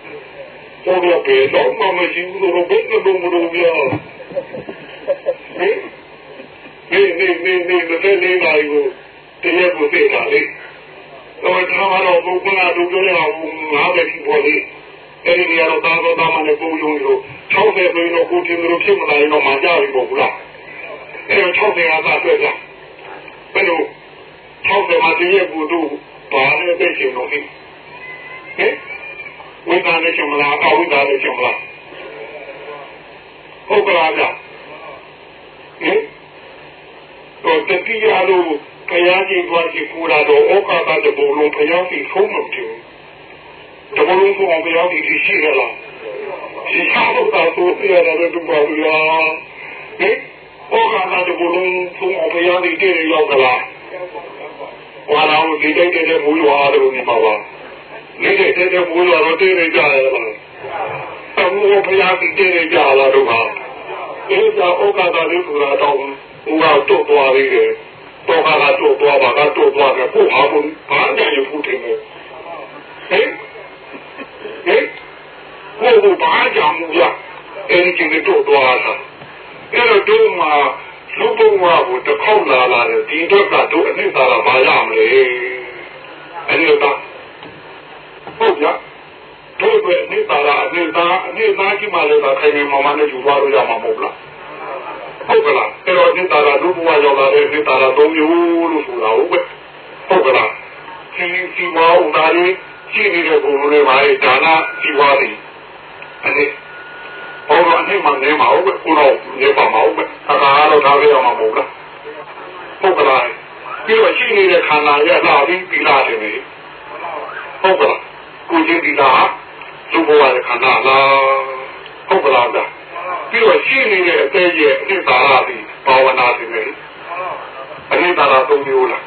ပေါ်ရပေတော့မမရှိဘူးလို့ဘယ်လိုလုပ်မလို့ပြဟင်နေနေနေနေ24နိုင်ကိုတရက်ကိုသိတာလေ တော့ဒါမှတော့ဘုရားတို့ပြောရအောင်ငါးပဲဒီပေါ်လေအဲ့ဒီနေရာတော့သာသောတာမနဲ့ပုံယုံလို့60ဆိုရင်တော့ကိုတင်လို့ဖြစ်မလာရင်တော့မကြဘူးပေါ့ဘူးလားအဲ့တော့60ကသာတွေ့ကြဘယ်လို60မှာတရက်ကိုတို့ဘာနဲ့သိချင်လို့ဟင်ဝိသနဲ့ချင်မလားအဝိသနဲ့ချင်မလားဟုတ်ကလားဗျဟင်တော့တတိယလို့ ဘုရားကြီးသွားကြည့်ကိုလာတော့ဩကာသတဘုံလုံးဘုရားကြီးဆုံးမကြည့်တဘုံလုံးကိုဘုရားကြီးရှိရလားရှိချလို့တော့သူပြရတယ်သူပါဘူးလားဟင်ဩကာသတဘုံလုံးဆုံးဘုရားကြီးတည်ရောက်ကြလားဝါလာကိုဒီတိုက်တဲ့မူရွာလို့နေပါပါနေတဲ့တဲ့မူရွာတော့တည်နေကြရလားအမှုဘုရားကြီးတည်နေကြလားတော့ဟာအဲဒါဩကာသလေးဆိုတာတော့ဟိုကတော့သွားသေးတယ် တော့ကတော့သွားပါကတော့သွားတယ်ကိုဟာဘူးဘာနဲ့ရဖို့တယ်ဟင်ဟင်ကိုကဘာကြောင့်မူရအဲဒီကျင်းတော့သွားတာအဲ့တော့တို့မှာလူပုံဝါကိုတစ်ခေါက်လာလာတယ်ဒီတော့ကတို့အနစ်သာရဘာရမလဲအဲဒီတော့ဟုတ်ကြတို့ပဲအနစ်သာရအနစ်သာအနစ်သာကြီးမှလည်းခိုင်နေမှမနဲ့ယူသွားလို့ရမှာမဟုတ်လား ဟဟုတ်ကလားအဲ့တော့နိတ္တာရာဒုဘဝရောက်လာတဲ့နိတ္တာရာ၃မျိုးလို့ဆိုတာဟုတ်ပဲဟုတ်ကလားဒီဒီမောဥဒါလေးရှိနေတဲ့ဘုံတွေပါလေဒါနဒီဝါဒီအဲ့ဟောတော့အနေမှနေမှာဟုတ်ပဲကိုတော့နေပါမှာဟုတ်ပဲအခါတော့ထားပြရမှာမဟုတ်လားဟုတ်ကလားပြီးတော့ရှိနေတဲ့ခန္ဓာရဲ့လာပြီးပြီးလာတယ်လေဟုတ်ကလားကိုချင်းဒီလားသူ့ဘဝရဲ့ခန္ဓာလားဟုတ်ကလား ပြီးတော့ရှိနေတဲ့အသေးရဲ့အနိစ္စရာပြီးဘာဝနာတယ်လေအနိစ္စရာသုံးမျိုးလား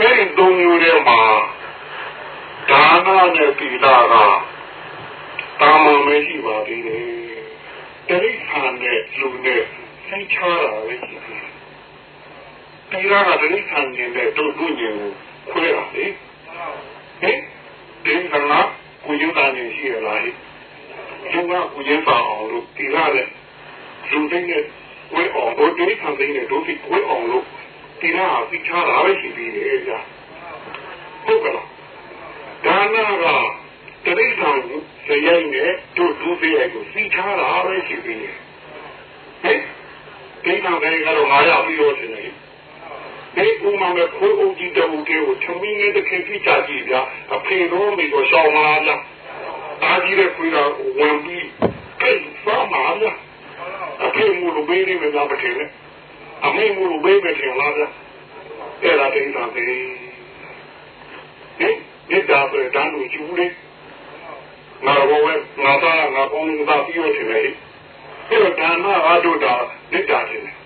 အဲဒီသုံးမျိုးထဲမှာဒါနနဲ့သီလကတာမန်မရှိပါသေးတယ်တိရိစ္ဆာန်နဲ့လူနဲ့စိတ်ချတာပဲရှိတယ်တိရကတိရိစ္ဆာန်နဲ့တို့တို့ညင်ကိုခွဲတာလေဟင်တိရိစ္ဆာန်ကကိုယူတာနေရှိရလား ဟင်လူကကိုယူပါအောင်လို့တိရတဲ့လူတွေနဲ့ဝဲအောင်တို့တိရိစ္ဆာန်တွေနဲ့တို့ဒီဝဲအောင်လို့တိရကသိချတာပဲရှိသေးတယ်ကြာဟုတ်ကလားဒါနကတရိစ္ဆာန်စရိုက်နဲ့တို့ဒုစရိုက်ကိုသိချတာပဲရှိသေးတယ်ဟဲ့ဒိဋ္ဌံတွေကတော့ငါရပြီးတော့ရှင်နေဒီဥမာမဲ့ခိုးအုပ်ကြီးတူတွေကိုသမင်းနဲ့တခင်ကြည့်ကြကြည့်ဗျာအဖေတော်မိကိုရှောင်းလာလား အားကြီးတဲ့ခွေးတော်ဝင်ပြီးကိတ်ဖားမှာလားအဖေမူလိုဘေးနေမှာမထင်နဲ့အမေမူလိုဘေးမထင်လားဗျာအဲ့ဒါဒိဋ္ဌံတွေဟင်ဒီတာပဲတန်းလို့ယူလေငါဘောဝဲငါသားငါပေါင်းလို့သာပြီးရချင်တယ်အဲ့တော့ဒါနအားတို့တာဒိဋ္ဌာချင်တယ်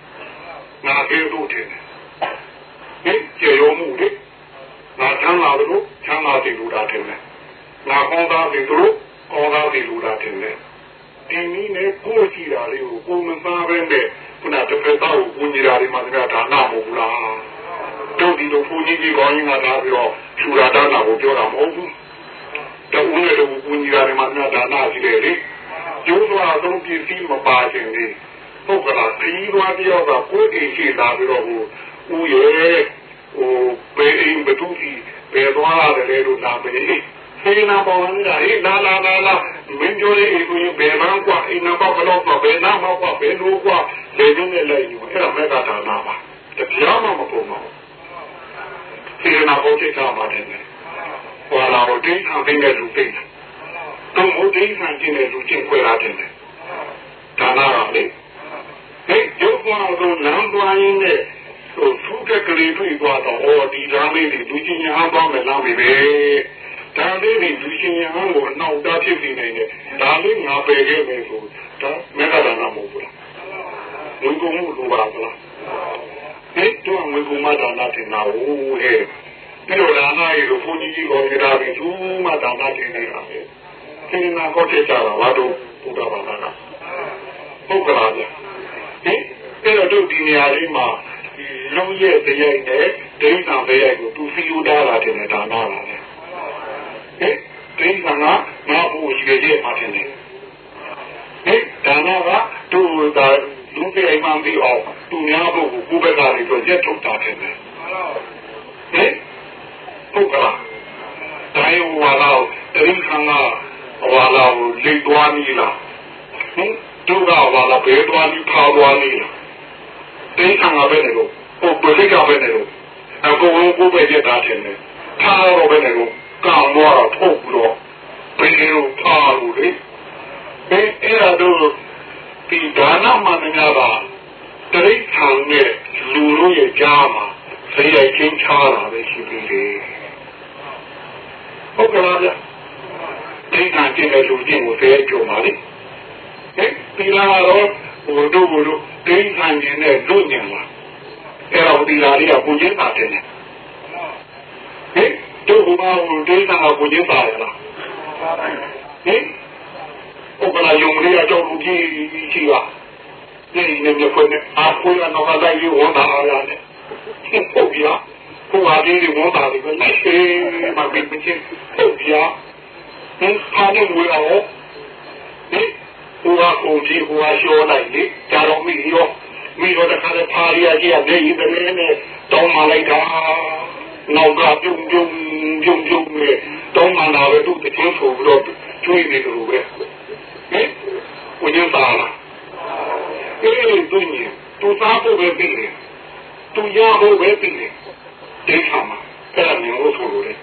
ငါကဲတို့ချင်တယ်ဟင်ကျေရောမှုလေငါချမ်းသာလို့ချမ်းသာတယ်လို့တာတယ်ငါကောင်းသားတယ်လို့ကောင်းသားတယ်လို့တာတယ်ဒီနည်းနဲ့ကိုကြည့်တာလေးကိုကိုမသားပဲနဲ့ခုနတစ်ဖက်သားကိုကိုကြီးတာလေးမှတကဒါနမဟုတ်ဘူးလားတို့ဒီလိုဘုန်းကြီးကြီးကောင်းကြီးကလာပြီးတော့ခြူတာဒါနကိုပြောတာမဟုတ်ဘူးတူနဲ့တူကိုကြီးတာလေးမှဒါနရှိတယ်လေကျိုးသွားတော့ပြည့်စည်မပါခြင်းလေဟုတ်ကလားခီးသွားတယောက်ကကိုယ်အိမ်ရှိလာပြီးတော့ဟိုဦးရဲ့ဟိုဘေးအိမ်ဘသူစီဘယ်သွားရတယ်လို့လာပြီ စေနာပေါ်လာဟေးလာလာလာလာမင်းပြောလေးအိမ်ကိုဘယ်မှန်းกว่าအိမ်နံပါတ်ဘလောက်กว่าဘယ်နာမောက်ကဘယ်လိုกว่าလေတုံးနဲ့လိုက်ယူအဲ့ဒါမဲ့ကဒါနာပါတရားမှမပုံပါဘူးစေနာပေါ်ချိတ်ထားပါတယ်ဟောလာတော့ဒိဋ္ဌာန်တဲ့လူသိတယ်တော့ဘုဒ္ဓိဆန်ကျင်တဲ့လူချင်းခွဲလာတယ်ဒါနာပါလေဟဲ့ရုပ်ပေါ်တော့နမ်းသွားရင်းနဲ့ဟိုဖုကကလေးတွေ့သွားတော့ဟောဒီဓာတ်လေးတွေလူချင်းညာသွားမယ်လားမေပဲ ဒါလေးတွေလူချင်းညာကိုအနောက်တားဖြစ်နေနေတယ်ဒါလေးငါပယ်ခဲ့မယ်ဆိုဒါမေကဒါနာမဟုတ်ဘူးလားဘုံကုမှုလိုပါလားဟဲ့တော့ဝေကုမဒါနာတင်နာဟိုဟဲ့ပြီးတော့ဒါနာရီကိုဘုန်းကြီးကြီးကိုကြတာပြီးသူမှဒါနာတင်နေတာပဲစေနာကောက်ချက်ကြတာဘာလို့ဘုရားဘာသာကဟုတ်ကလားဗျဟင်အဲ့တော့တို့ဒီနေရာလေးမှာလုံးရဲ့တရားနဲ့ဒိဋ္ဌာတရားကိုသူစီယူတာလာတယ်ဒါနာလာတယ် ဟင်ဒိဋ္ဌာကငါ့ဘူးရွေရဲ့မှာတယ်ဟင်ဒါနာကတို့ဒါလူတွေအိမ်မှပြီးအောင်သူများဖို့ကိုကိုယ်ဘက်ကလေးဆိုရက်ထုတ်တာတယ်ဟင်ဟုတ်ကလားတိုင်းဝါလာဒိဋ္ဌာကဟောလာလိတ်သွားနီးလားဟင်တို့ကဟောလာဘဲသွားနီးဖာသွားနီးလားတင်းဆံကပဲနေလို့ဟိုပလိကပဲနေလို့အကုန်လုံးကိုပဲပြတာတယ်ထားတော့ပဲနေလို့ ကောင်းတော့ထုတ်ပြီးတော့ဘယ်လိုဖာလို့လေအဲအဲ့ဒါတို့ဒီဒါနမှန်များပါတရိษံနဲ့လူတို့ရဲ့ကြားမှာစိတ်ရိုက်ချင်းချားတာပဲရှိသေးတယ်ဟုတ်ကဲ့လားဒိဋ္ဌာန်ကျင့်တဲ့လူချင်းကိုသိကြုံပါလေဟဲ့ဒီလာတော့ဟိုတို့ဘုတို့ဒိဋ္ဌာန်ကျင့်တဲ့လူညံလာအဲ့တော့ဒီလာလေးကဘုရင်တာတယ်ဟဲ့ တို့ဘုရားဟိုဒိဋ္ဌာန်ကဘုရင်တာရလားဟဲ့ဥပလာယုံလေးအကြောင်းလူကြီးရှိပါဒီနေမြဖွင့်အားကိုရတော့လည်းယူဝန်တာရတယ်ဟုတ်ပြီလားကိုယ်အရင်းဝန်တာတယ်လည်းရှိမှပြပြချင်းဟုတ်ပြီလားဟင်ဖာနေဝေအောင်ဟင်ဟိုဟာကိုကြီးဟိုဟာရှောလိုက်လေကြာတော့မိရောမိတော့တခါတည်းဖာရီယာကြီးကလည်းဒီတည်းနဲ့တောင်းမှလိုက်တာ နောက်ကပြုံပြုံပြုံပြုံနဲ့တောင်းမှလာပဲသူ့တချင်းဆိုပြီးတော့ကျွေးနေတယ်လို့ပဲဟင်ဝိညာဉ်ပါလားအေးသူညင်သူသားဖို့ပဲပြီးတယ်သူရဖို့ပဲပြီးတယ်ဒိဋ္ဌာမှာအဲ့ဒါမျိုးလို့ဆိုလို့လေ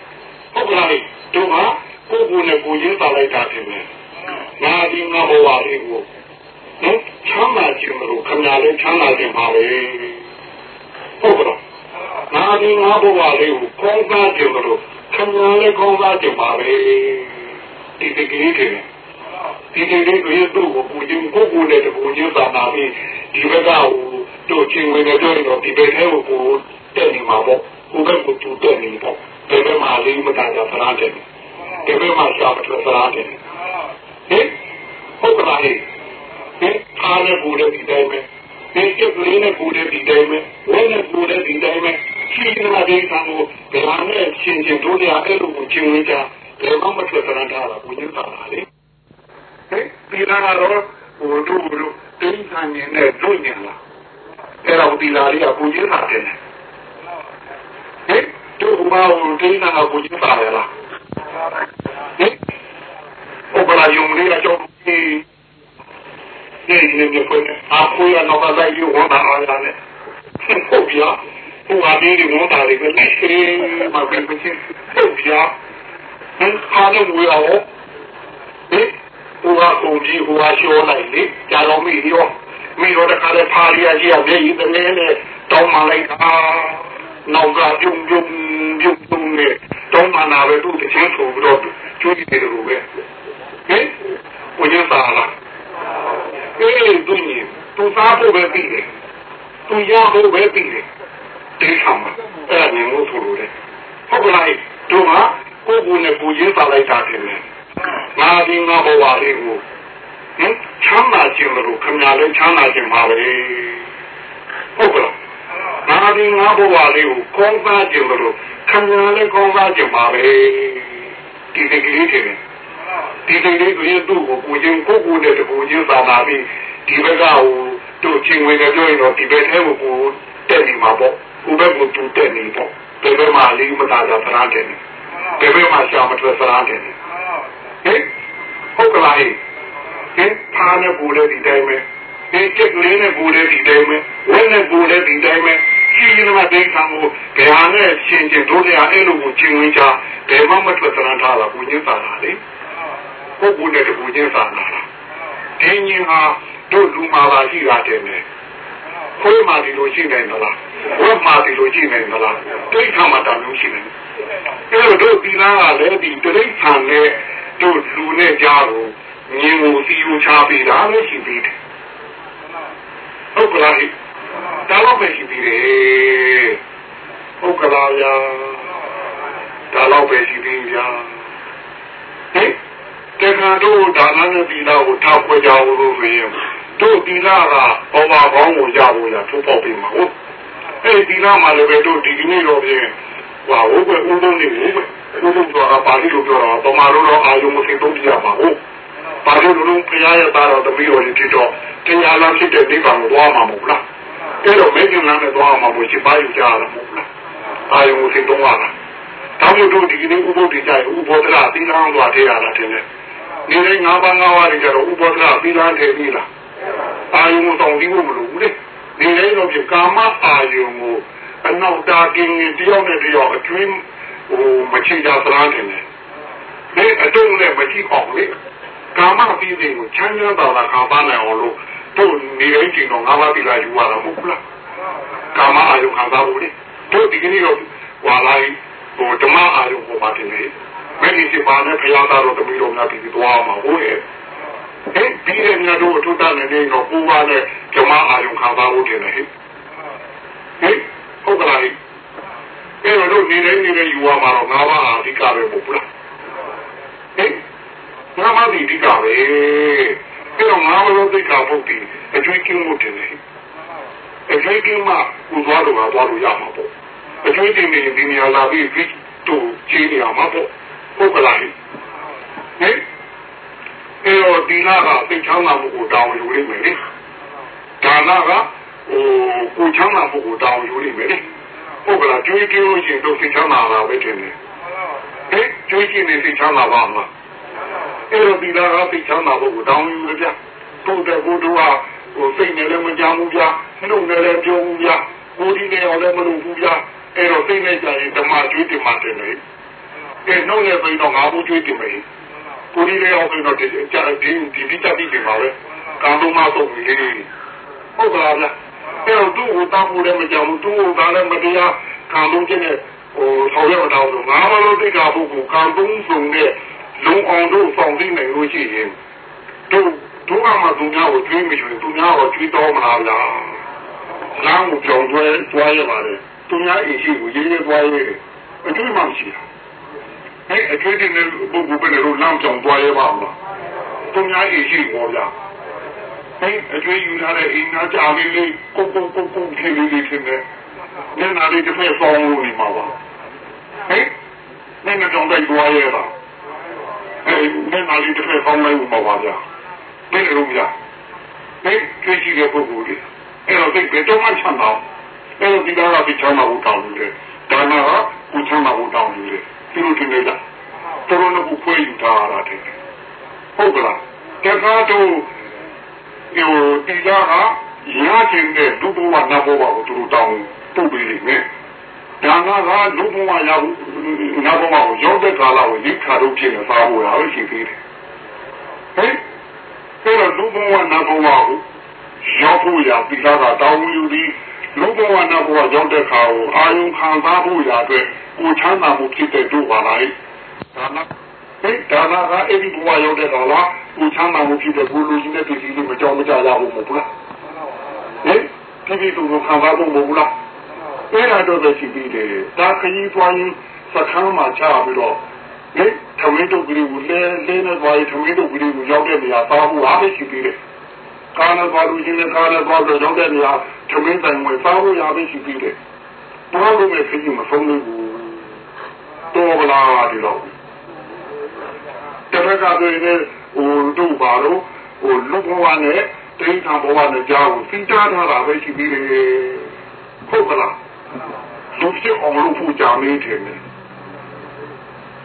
ဟုတ်ကလားတို့ကကိုယ်ကိုယ်နဲ့ကိုယ်ချင်းပါလိုက်တာတင်တယ်ငါဒီငါဘဝလေးကိုနော်ချမ်းသာခြင်းလို့ခဏလေးချမ်းသာခြင်းပါပဲဟုတ်ကလား ငါဒီငါဘဝလေးကိုကောင်းစားခြင်းလို့ခဏလေးကောင်းစားခြင်းပါပဲဒီဒီကလေးတွေဒီဒီလေးတွေတို့ကိုကိုချင်းကိုကိုနဲ့ကိုချင်းသာနာပြီးဒီဘက်ကဟိုတို့ချင်းဝင်နေတော့ဒီဘက်ထဲကိုကိုတက်နေမှာပေါ့ကိုဘက်ကိုသူတက်နေပေါ့ဒီဘက်မှာလေးမတန်တာဖရားတယ်ဒီဘက်မှာရှာမထွက်ဖရားတယ်ဟင်ဟုတ်ကလားဟင်အားနဲ့ကိုလည်းဒီတိုင်းပဲ ဒီကျက်ကလေးနဲ့ကိုလည်းဒီတိုင်းပဲဝဲနဲ့ကိုလည်းဒီတိုင်းပဲရှိနေတာဒီကံကိုဗလာနဲ့ရှင်ရှင်တို့ရအဲ့လိုကိုချင်းဝင်ကြဘယ်မှမထွက်ဖရားတာကိုညွှန်တာလေဟင်ဒီလာတော့ဟိုတို့တို့တင်းဆန်နေနဲ့တို့ညလာအဲ့တော့ဒီလာလေးကကိုကြီးလာတယ်ဟင်တို့ဘာလို့တင်းနာကိုကြီးပါလဲလားဟင်ဟိုကလာယုံလေးကကြောက်ကြီး ဒီနေနေဖွင့်အခုရတော့ကလည်းယူဝန်တာအားရတယ်ဟုတ်ပြဟိုအဘိဓိဝန်တာလေးကလည်းရှိမှာပဲဖြစ်ဟုတ်ပြဟင်ခါလို့ဝေရောဟင်ဟိုကကိုကြီးဟိုကရှိုးလိုက်လေကြာတော့မိရောမိရောတခါလဲဖာရီယာကြီးကမျက်ရည်တလဲနဲ့တောင်းမှလိုက်တာနောက်ကပြုံပြုံပြုံပြုံနဲ့တောင်းမှနာပဲသူ့တ စ်ချင်းဆိုပြီးတော့ကျွေးတယ်လို့ပဲဟင်ဝိညာဉ်ပါလားအေးသူညင်သူသားဖို့ပဲပြီးတယ်သူရဖို့ပဲပြီးတယ်ဒီဆောင်အဲ့ဒါမျိုးလို့ဆိုလို့လေဟုတ်ကလားတို့ကကိုယ်ကိုယ်နဲ့ကိုယ်ရင်းပါလိုက်တာတယ်ငါဒီငါဘဝလေးကိုဟင်ချမ်းသာခြင်းလို့ခင်ဗျားလည်းချမ်းသာခြင်းပါပဲဟုတ်ကလားငါဒီငါဘဝလေးကိုကောင်းစားခြင်းလို့ခင်ဗျားလည်းကောင်းစားခြင်းပါပဲဒီတကယ်တည်း ဒီတကယ်ကိုသူ့ကိုကိုချင်းကိုကိုနဲ့တကူချင်းသာနာပြီးဒီဘက်ကဟိုတို့ချင်းဝင်ကြပြောရင်တော့ဒီဘက်ထဲကိုကိုတက်နေမှာပေါ့ကိုဘက်ကိုသူတက်နေပေါ့ဒီဘက်မှာလေးမသာတာသရားတယ်ဒီဘက်မှာရှာမထွက်သရားတယ်ဟင်ဟုတ်ကလားဟင်ဖားနဲ့ကိုလည်းဒီတိုင်းပဲဒီချက်ကလေးနဲ့ကိုလည်းဒီတိုင်းပဲဝဲနဲ့ကိုလည်းဒီတိုင်းပဲရှိရင်မှဒိဋ္ဌံကိုဘယ်ဟာနဲ့ရှင်ချင်းတို့လည်းအဲ့လိုကိုချင်းဝင်ကြဘယ်မှမထွက်သရားထားတာကိုညှိတာလေ ပုဂ္ဂိုလ်နဲ့တကူချင်းသာလာတာဒီညင်ဟာတို့လူမာပါရှိတာတယ်နဲ့ခွေးမာဒီလိုရှိနိုင်သလားဝက်မာဒီလိုရှိနိုင်သလားတိဋ္ဌာမှာတာမျိုးရှိနိုင်အဲလိုတို့ဒီလားကလည်းဒီတိဋ္ဌာနဲ့တို့လူနဲ့ကြားကိုမြင်ကိုစီကိုချပေးတာလည်းရှိသေးတယ်ဟုတ်ကလားဒါတော့ပဲရှိသေးတယ်ဟုတ်ကလားဗျာဒါတော့ပဲရှိသေးဗျာဟင် တခါတို့ဒါနနဲ့သီလကိုထောက်ခွဲကြဖို့လို့ဆိုရင်တို့သီလကဘောပါကောင်းကိုရဖို့ရထိုးပေါက်ပြီးမှာဟုတ်အဲ့ဒီသီလမှာလည်းပဲတို့ဒီကနေ့တော့ပြင်ဟွာဟုတ်ပဲဦးလုံးနေဟုတ်ပဲဦးလုံးဆိုတာပါဠိလိုပြောတာပမာလို့တော့အာယုံမသိတော့ပြရမှာဟုတ်ပါဠိလိုလုံးဖရာရတာတော့တပည့်တော်ကြီးဖြစ်တော့တရားလားဖြစ်တဲ့ဒီပါကိုသွားမှာမဟုတ်လားအဲ့တော့မင်းကလည်းနဲ့သွားမှာမဟုတ်ချပါယူကြရမှာမဟုတ်လားအာယုံမသိတော့ပါလားတောင်းတို့ဒီကနေ့ဥပုဒ်တွေကြရင်ဥဘောဒရာသီလအောင်သွားထည့်ရတာတင်တယ် နေတိုင်းငါးပါးငါးပါးတွေကြတော့ဥပောဒနာသီလထည့်ပြီလားအာယုံမဆောင်ပြီးဖို့မလိုဘူးလေနေတိုင်းတော့ပြကာမအာယုံကိုအနောက်တာကင်းတယောက်နဲ့တယောက်အတွင်းဟိုမချီတာသလားတယ်လေအတုံးနဲ့မချီအောင်လေကာမပြီးတဲ့ကိုချမ်းချမ်းသာသာခံပါနိုင်အောင်လို့တို့နေတိုင်းကျင်တော့ငါးပါးသီလယူရတာမဟုတ်လားကာမအာယုံခံစားဖို့လေတို့ဒီကနေ့တော့ဟွာလိုက်ဟိုဓမ္မအာယုံပေါ်မှာတင်လေ မင်းဒီပါနဲ့ဖျားသားတော့တမီးတော်များပြီးသွားမှာဟုတ်ရဲ့ဟဲ့ဒီရမြတ်တို့အထုတနဲ့နေတော့ပူပါနဲ့ဓမ္မအာယုံခံစားဖို့တင်တယ်ဟဲ့ဟဲ့ဟုတ်ကလားအဲ့တော့တို့နေနေနေနေယူရမှာတော့ငါးပါးအဓိကပဲမဟုတ်လားဟဲ့ငါးပါးဒီအဓိကပဲအဲ့တော့ငါးပါးလို့သိတာဖို့ဒီအကျွေးကင်းမှုတင်တယ်အကျွေးကင်းမှကိုသွားတော့သွားလို့ရမှာပေါ့အကျွေးတင်နေဒီနေရာလာပြီးပြီးတို့ကြီးနေအောင်မှာပေါ့ ဟုတ်ကလားဟင်အဲတော့ဒီနာကသိချောင်းတာမှုကိုတောင်းယူလိမ့်မယ်လေဒါနာကဟိုကိုချောင်းတာမှုကိုတောင်းယူလိမ့်မယ်လေဟုတ်ကလားကျွေးကျွေးလို့ရှိရင်တို့သိချောင်းတာလာပဲတင်တယ်ဟင်ကျွေးကြည့်နေသိချောင်းတာပါမလားအဲတော့ဒီနာကသိချောင်းတာမှုကိုတောင်းယူကြဗျုတ်တဲ့ဘုဒ္ဓကဟိုစိတ်နဲ့လည်းမကြမ်းဘူးဗျာနှုတ်နဲ့လည်းပြောဘူးဗျာကိုယ်ဒီနဲ့ရောလည်းမလုပ်ဘူးဗျာအဲ့တော့စိတ်နဲ့ကြရင်ဓမ္မကျွေးတင်မှတင်တယ် အဲနှုတ်နဲ့ဆိုရင်တော့ငါဘူးကျွေးတင်မယ်ကိုယ်ဒီနဲ့ရောဆိုရင်တော့ဒီကြာဒီဒီဒီတတိတင်ပါပဲကံလုံးမဆုံးပြီဟုတ်ကလားဗျာအဲ့တော့သူ့ကိုတောင်းဖို့လည်းမကြောက်ဘူးသူ့ကိုဒါလည်းမတရားကံလုံးချင်းနဲ့ဟိုထောက်ရမတော်ဘူးငါမလို့သိတာဖို့ကိုကံသုံးစုံနဲ့လုံအောင်တို့ဆောင်သိနိုင်လို့ရှိရင်တို့တို့ကမှသူများကိုကျွေးမယူသူများကိုကျွေးတော်မလားဗျာလမ်းကိုကြောင်ကျွဲကျွားရပါလေသူများအိမ်ရှိကိုရေးရေးကျွားရေးအကျွေးမှမရှိတာ အဲအကျွေးတဲ့ပုဂ္ဂိုလ်ပဲလို့လမ်းကြောင်ကျွားရပါမလားသူများအိမ်ရှိကိုဗျာအဲအကျွေးယူထားတဲ့အိမ်သားကြာလေးလေးကိုကိုကိုကိုခေလေးလေးထင်တယ်ညနာလေးတစ်ဖက်ဆောင်လို့နေမှာပါဟဲ့နင်းကြောင်တိုက်ကျွားရပါအဲနင်းနာလေးတစ်ဖက်ဆောင်လိုက်ဦးမှာပါဗျာဘယ်လိုများဟဲ့ကြည့်ကြည့်တဲ့ပုဂ္ဂိုလ်တွေအဲ့တော့ဒီဘယ်တော့မှချမ်းသာအဲ့တော့ဒီတော့ကဒီချမ်းသာဖို့တောင်းနေတယ်ဒါနာကကိုချမ်းသာဖို့တောင်းနေတယ် ဒီလိုတင်နေတာတော်တော်ကိုဖွေးယူထားတာတဲ့ဟုတ်ကလားတခါတော့ဒီဒီကရခြင်းတဲ့ဒုဘဝနတ်ဘဝကိုသူတို့တောင်းပုတ်ပြီးနေတယ်ဒါနာကဒုဘဝရောက်နတ်ဘဝကိုရောက်တဲ့ကာလကိုရိခါတို့ဖြစ်နေသားဖို့ရရှိသေးတယ်ဟဲ့အဲ့တော့လူဘဝနတ်ဘဝကိုရောက်ဖို့ရပိလာကတောင်းယူပြီး လူဘဝနတ်ဘဝရောက်တဲ့ခါကိုအာယုခံစားဖို့ရအတွက်ကိုချမ်းသာမှုဖြစ်တဲ့တို့ပါလားဒါနဟဲ့ဒါနာကအဲ့ဒီဘဝရောက်တဲ့ခါလားကိုချမ်းသာမှုဖြစ်တဲ့ကိုလူကြီးနဲ့ပြည်ကြီးလေးမကြောက်မကြရဘူးမဟုတ်လားဟဲ့ပြည်ပြည်သူကိုခံစားဖို့မဟုတ်လားအဲ့ဒါတော့ပဲရှိပြီးတယ်ဒါခကြီးသွားရင်စခန်းမှာချပြီးတော့လေထမင်းတို့ကလေးကိုလဲလဲနေသွားရင်ထမင်းတို့ကလေးကိုရောက်တဲ့နေရာသားဖို့အားမရှိသေးတယ်။ ကာနသွားလို့ရှိရင်ကာနသွားတော့ရောက်တဲ့နေရာထမင်းတိုင်ဝင်သားဖို့အားမရှိသေးတယ်။ဘာလို့လဲခကြီးမဆုံးလို့တော့ဗလားဒီတော့တရကတွေနဲ့ဟိုတို့ပါတော့ဟိုလူဘဝနဲ့တိဋ္ဌာဘဝနဲ့ကြားကိုသိကြထားတာပဲရှိသေးတယ်။ဟုတ်ကလား။လူဖြစ်အောင်လုပ်ဖို့ကြာမေးတယ်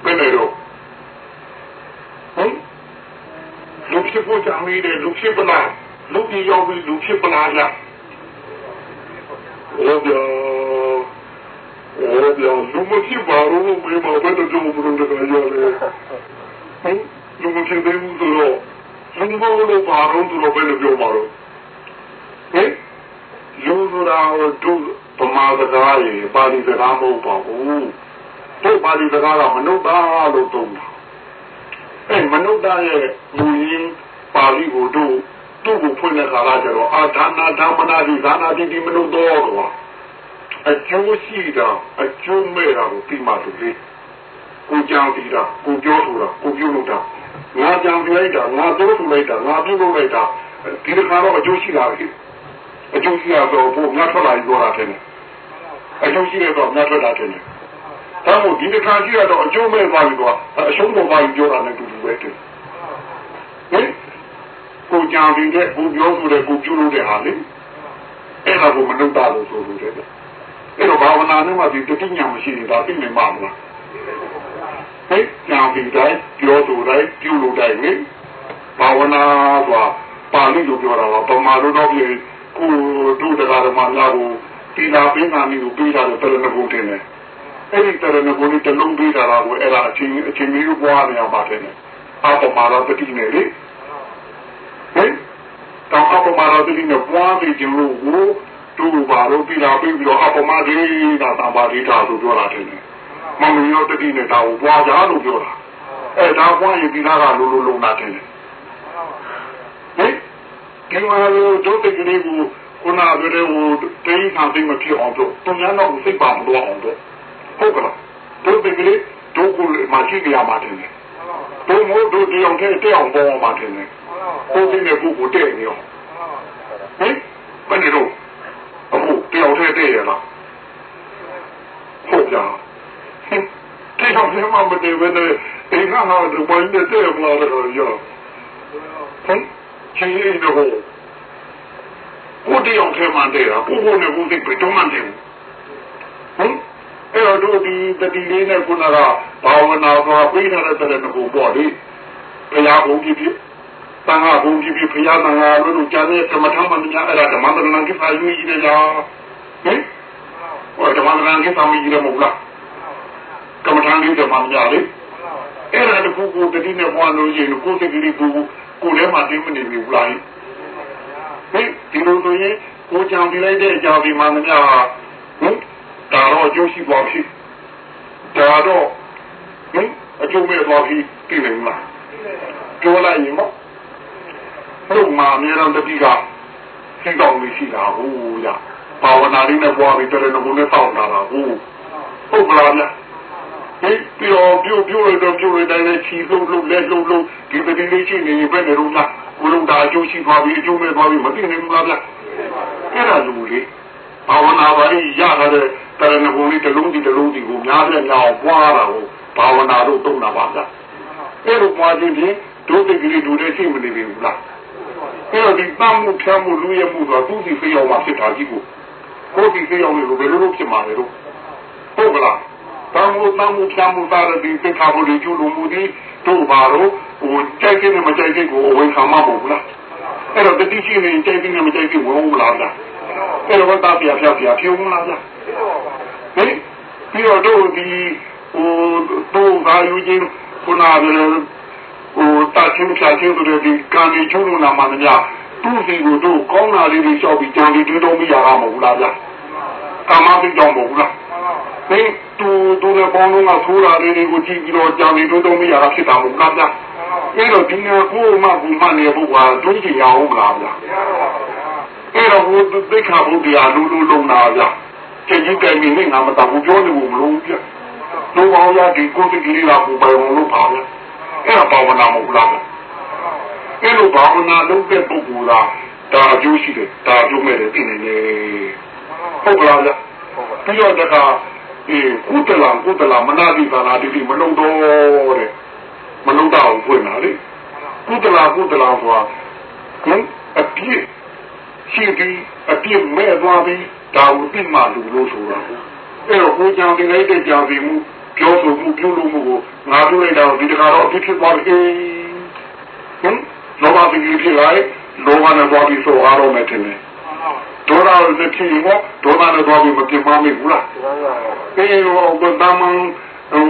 ဘယ်နဲ့တော့ဟမ်လူဖြစ်ဖို့ကြာမိတယ်လူဖြစ်ပလား လူကြီးရောက်ပြီးလူဖြစ်ပလားလားဟောဗျာဟောဗျာလူမဖြစ်ပါဘူးမေးမှာဘယ်တော့ကြုံမလို့တကယ်ရောလေဟမ်လူမဖြစ်သေးဘူးဆိုတော့လူမလို့ပါတော့သူတော့ဘယ်လိုပြောမှာတော့ဟမ်လူဆိုတာတို့ပမာစကားရေပါဠိစကားမဟုတ်ပါဘူးတို့ပါဠိစကားကမနုဿာလို့သုံးတာအဲမနုဿာရဲ့မူရင်းပါဠိကိုတို့ သူ့ကိုဖွင့်တဲ့ခါလာကျတော့အာဒါနာဓမ္မနာဒီဒါနာဒီဒီမနုဿောတော့အကျိုးရှိတာအကျိုးမဲ့တာကိုပြီးမှသူလေးကိုကြောင်ပြီးတာကိုပြောဆိုတာကိုပြုလုပ်တာငါကြောင်ပြလိုက်တာငါပြောဆိုလိုက်တာငါပြုလုပ်လိုက်တာဒီတစ်ခါတော့အကျိုးရှိတာပဲအကျိုးရှိရတော့ဘုရားထွက်လာပြီးပြောတာတယ်အကျိုးရှိရတော့ငါထွက်လာတယ်ဒါမို့ဒီတစ်ခါကြည့်ရတော့အကျိုးမဲ့သွားပြီတော့အရှုံးပေါ်ပါပြောတာနဲ့တူတူပဲတဲ့ဟင် ကိုကြောင်ပြီးတဲ့ကိုပြောဆိုတဲ့ကိုပြုလို့တဲ့ဟာလေအဲ့ဒါကိုမနှုတ်တာလို့ဆိုလို့တဲ့အဲ့တော့ဘာဝနာနဲ့မှဒီတတိညာမရှိရင်ဒါသိနေမှာမလားဟဲ့ကြောင်ပြီးတဲ့ပြောဆိုတဲ့ပြုလို့တဲ့လေဘာဝနာဆိုတာပါဠိလိုပြောတာပါပမာလိုတော့ပြေကိုတို့တရားဓမ္မများကိုတိလာပင်နာမျိုးကိုပြီးတာလို့တော်တော်ကိုတင်တယ်အဲ့ဒီတရဏဂုဏ်တလုံးပေးတာကိုအဲ့ဒါအချင်းအချင်းမျိုးပွားနေအောင်ပါတယ်အပမာရပတိနေလေ ဟင်တော့အပမာရပတိနဲ့ပွားပြီးခြင်းလို့ကိုတို့ဘာလို့ပြီးတာပြီးပြီးတော့အပမာဒီတာတပါဒီတာလို့ပြောတာတယ်မမယောတတိနဲ့ဒါကိုပွားကြလို့ပြောတာအဲ့ဒါပွားရင်ဒီနာကလိုလိုလုံးနာတယ်ဟင်ဒီမှာတို့တို့တကလေးကိုခုနကပြောတဲ့ဟိုတင်းဆောင်သိမဖြစ်အောင်တို့သူများတော့စိတ်ပါမလို့အောင်တို့ဟုတ်ကလားတို့ပင်ကလေးတို့ကိုမရှိကြရမှာတယ်တို့မို့တို့ဒီအောင်တဲ့တဲ့အောင်ပေါ်မှာတယ် ကိုယ်နဲ့ကိုယ်ကိုတဲ့နေရောဟင်ဘယ်နေတော့အခုတဲ့အောင်တဲ့တဲ့ရလားဟုတ်ကြတဲ့အောင်တဲ့မှာမတည်ဘဲနဲ့အိမ်ကငါတို့ပိုင်းတဲ့တဲ့မလားတော့ရောဟင်ချင်းရင်းတော့ကိုယ်တရားထဲမှာတဲ့ကိုယ်ကိုနဲ့ကိုယ်သိပဲတော့မှန်တယ်ဟင်အဲ့တော့တို့ဒီတတိလေးနဲ့ခုနကဘာဝနာကပြေးထားတဲ့တဲ့ကိုပေါ့လေဘုရားဘုန်းကြီးဖြစ်သသံ ဃာဘုံကြီးပြီးဖရာသံဃာလို့ကြားနေကမ္မထမှန်ညာအဲ့ဒါဓမ္မတရဏကိစ္စယူကြီးတယ်လားဟင်ဟောဓမ္မတရဏကိစ္စမကြီးတယ်မဟုတ်လားကမ္မထန်ကြီးဓမ္မညာလေအဲ့ဒါတခုကိုတတိနဲ့ပွားလို့ရှိရင်ကိုယ်တကယ်ကိုကိုယ်ထဲမှာတင်းမနေဘူးလားဟင်ဒီလိုဆိုရင်ကိုကြောင်ပြလိုက်တဲ့အကြောင်းဒီမှာမများဟင်ဒါတော့အကျိုးရှိသွားပြီဒါတော့ဟင်အကျိုးမဲ့သွားပြီပြင်နေမှာပြောလိုက်ရင်မဟု တ်မှာအများတော်တတိကစိတ်ကောင်းလို့ရှိတာဟုတ်ရဘာဝနာလေးနဲ့ပွားပြီးတရဏဂုံနဲ့တောင်းတာလားဟုတ်ဟုတ်ကလားဗျဟင်ပြီးတော့ပြုတ်ပြုတ်ရတော့ပြုတ်ရတိုင်းလည်းချီလုံးလုံးလက်လုံးလုံးဒီတတိလေးရှိနေရင်ပဲနေတော့လားဘုလုံးဒါအကျိုးရှိသွားပြီအကျိုးမဲ့သွားပြီမသိနိုင်ဘူးလားဗျအဲ့ဒါလူလေးဘာဝနာပါလိရတာတဲ့တရဏဂုံလေးတစ်လုံးစီတစ်လုံးစီကိုများတဲ့ညောင်ပွားတာကိုဘာဝနာလို့တုံးတာပါဗျအဲ့လိုပွားခြင်းဖြင့်ဒုတိကလေးဒုတဲ့ရှိမနေပြီဘူးလား အဲ့တော့ဒီတမ်းမှုဖြမ်းမှုလူရမှုဆိုတာသူ့စီဖေးအောင်မှဖြစ်တာကြီးကိုကိုယ်စီဖေးအောင်လို့ဘယ်လိုလုပ်ဖြစ်မှာလဲတော့ဟုတ်ကလားတမ်းမှုတမ်းမှုဖြမ်းမှုသားတဲ့ဒီသိခါဖို့ဒီကျူလို့မှုဒီတို့ပါတော့ဟိုကြိုက်ခြင်းနဲ့မကြိုက်ခြင်းကိုအဝင်ခံမှာမဟုတ်ဘူးလားအဲ့တော့တတိရှိနေကြိုက်ခြင်းနဲ့မကြိုက်ခြင်းဝင်မလားဗျအဲ့တော့တာပြပြပြဖြုံးမလားဗျဟင်ပြီးတော့တို့ဒီဟိုတို့သာယူခြင်းခုနက ဟိုတာချင်းဖြာချင်းဆိုတဲ့ဒီကံဒီချုံလို့နာမှများသူ့စီကိုတို့ကောင်းတာလေးတွေလျှောက်ပြီးကြံပြီးတွေးတော့မရတာမဟုတ်လားဗျကာမသိကြောင့်မဟုတ်လားဟင်သူသူလည်းပေါင်းလုံးကထိုးတာလေးတွေကိုကြည့်ပြီးတော့ကြံပြီးတွေးတော့မရတာဖြစ်တာမဟုတ်လားဗျအဲ့တော့ဒီနေ့ကိုမှကိုမှနေဖို့ကတွေးကြရအောင်လားဗျအဲ့တော့ဘုသိခါဘုရားလူလူလုံးနာဗျကျေကြီးကဲမိနေငါမတော်ဘူးပြောနေဘူးမလို့ဗျတို့အောင်ရဒီကိုယ်တကလေးလာပူပိုင်လို့ပါဗျ အဲ့ဒါဘာဝနာမဟုတ်လားအဲ့လိုဘာဝနာလုပ်တဲ့ပုဂ္ဂိုလ်ကဒါအကျိုးရှိတယ်ဒါအကျိုးမဲ့တယ်ပြင်နေတယ်ဟုတ်ကလားဗျပြီးတော့တခါအေးကုတလံကုတလမနာတိသာနာတိမလုံးတော့တဲ့မလုံးတော့ဖွင့်တာလေကုတလကုတလဆိုတာဟင်အပြည့်ရှိပြီးအပြည့်မဲ့သွားပြီးဒါကိုသိမှလူလို့ဆိုတာအဲ့တော့ကိုကြောင်တင်လိုက်တဲ့ကြောင်စီမှု ပြောဆိုမှုပြုလုပ်မှုကိုငါတို့လိုက်တော့ဒီတခါတော့အဖြစ်ဖြစ်သွားပြီဟင်လောဘပြီးဖြစ်လာရင်လောဘနဲ့သွားပြီးဆိုအားတော့မယ်တင်တယ်ဒေါသနဲ့ဖြစ်ရင်ဒေါသနဲ့သွားပြီးမပြမမိဘူးလားအေးဟောဘယ်တမန်ဟို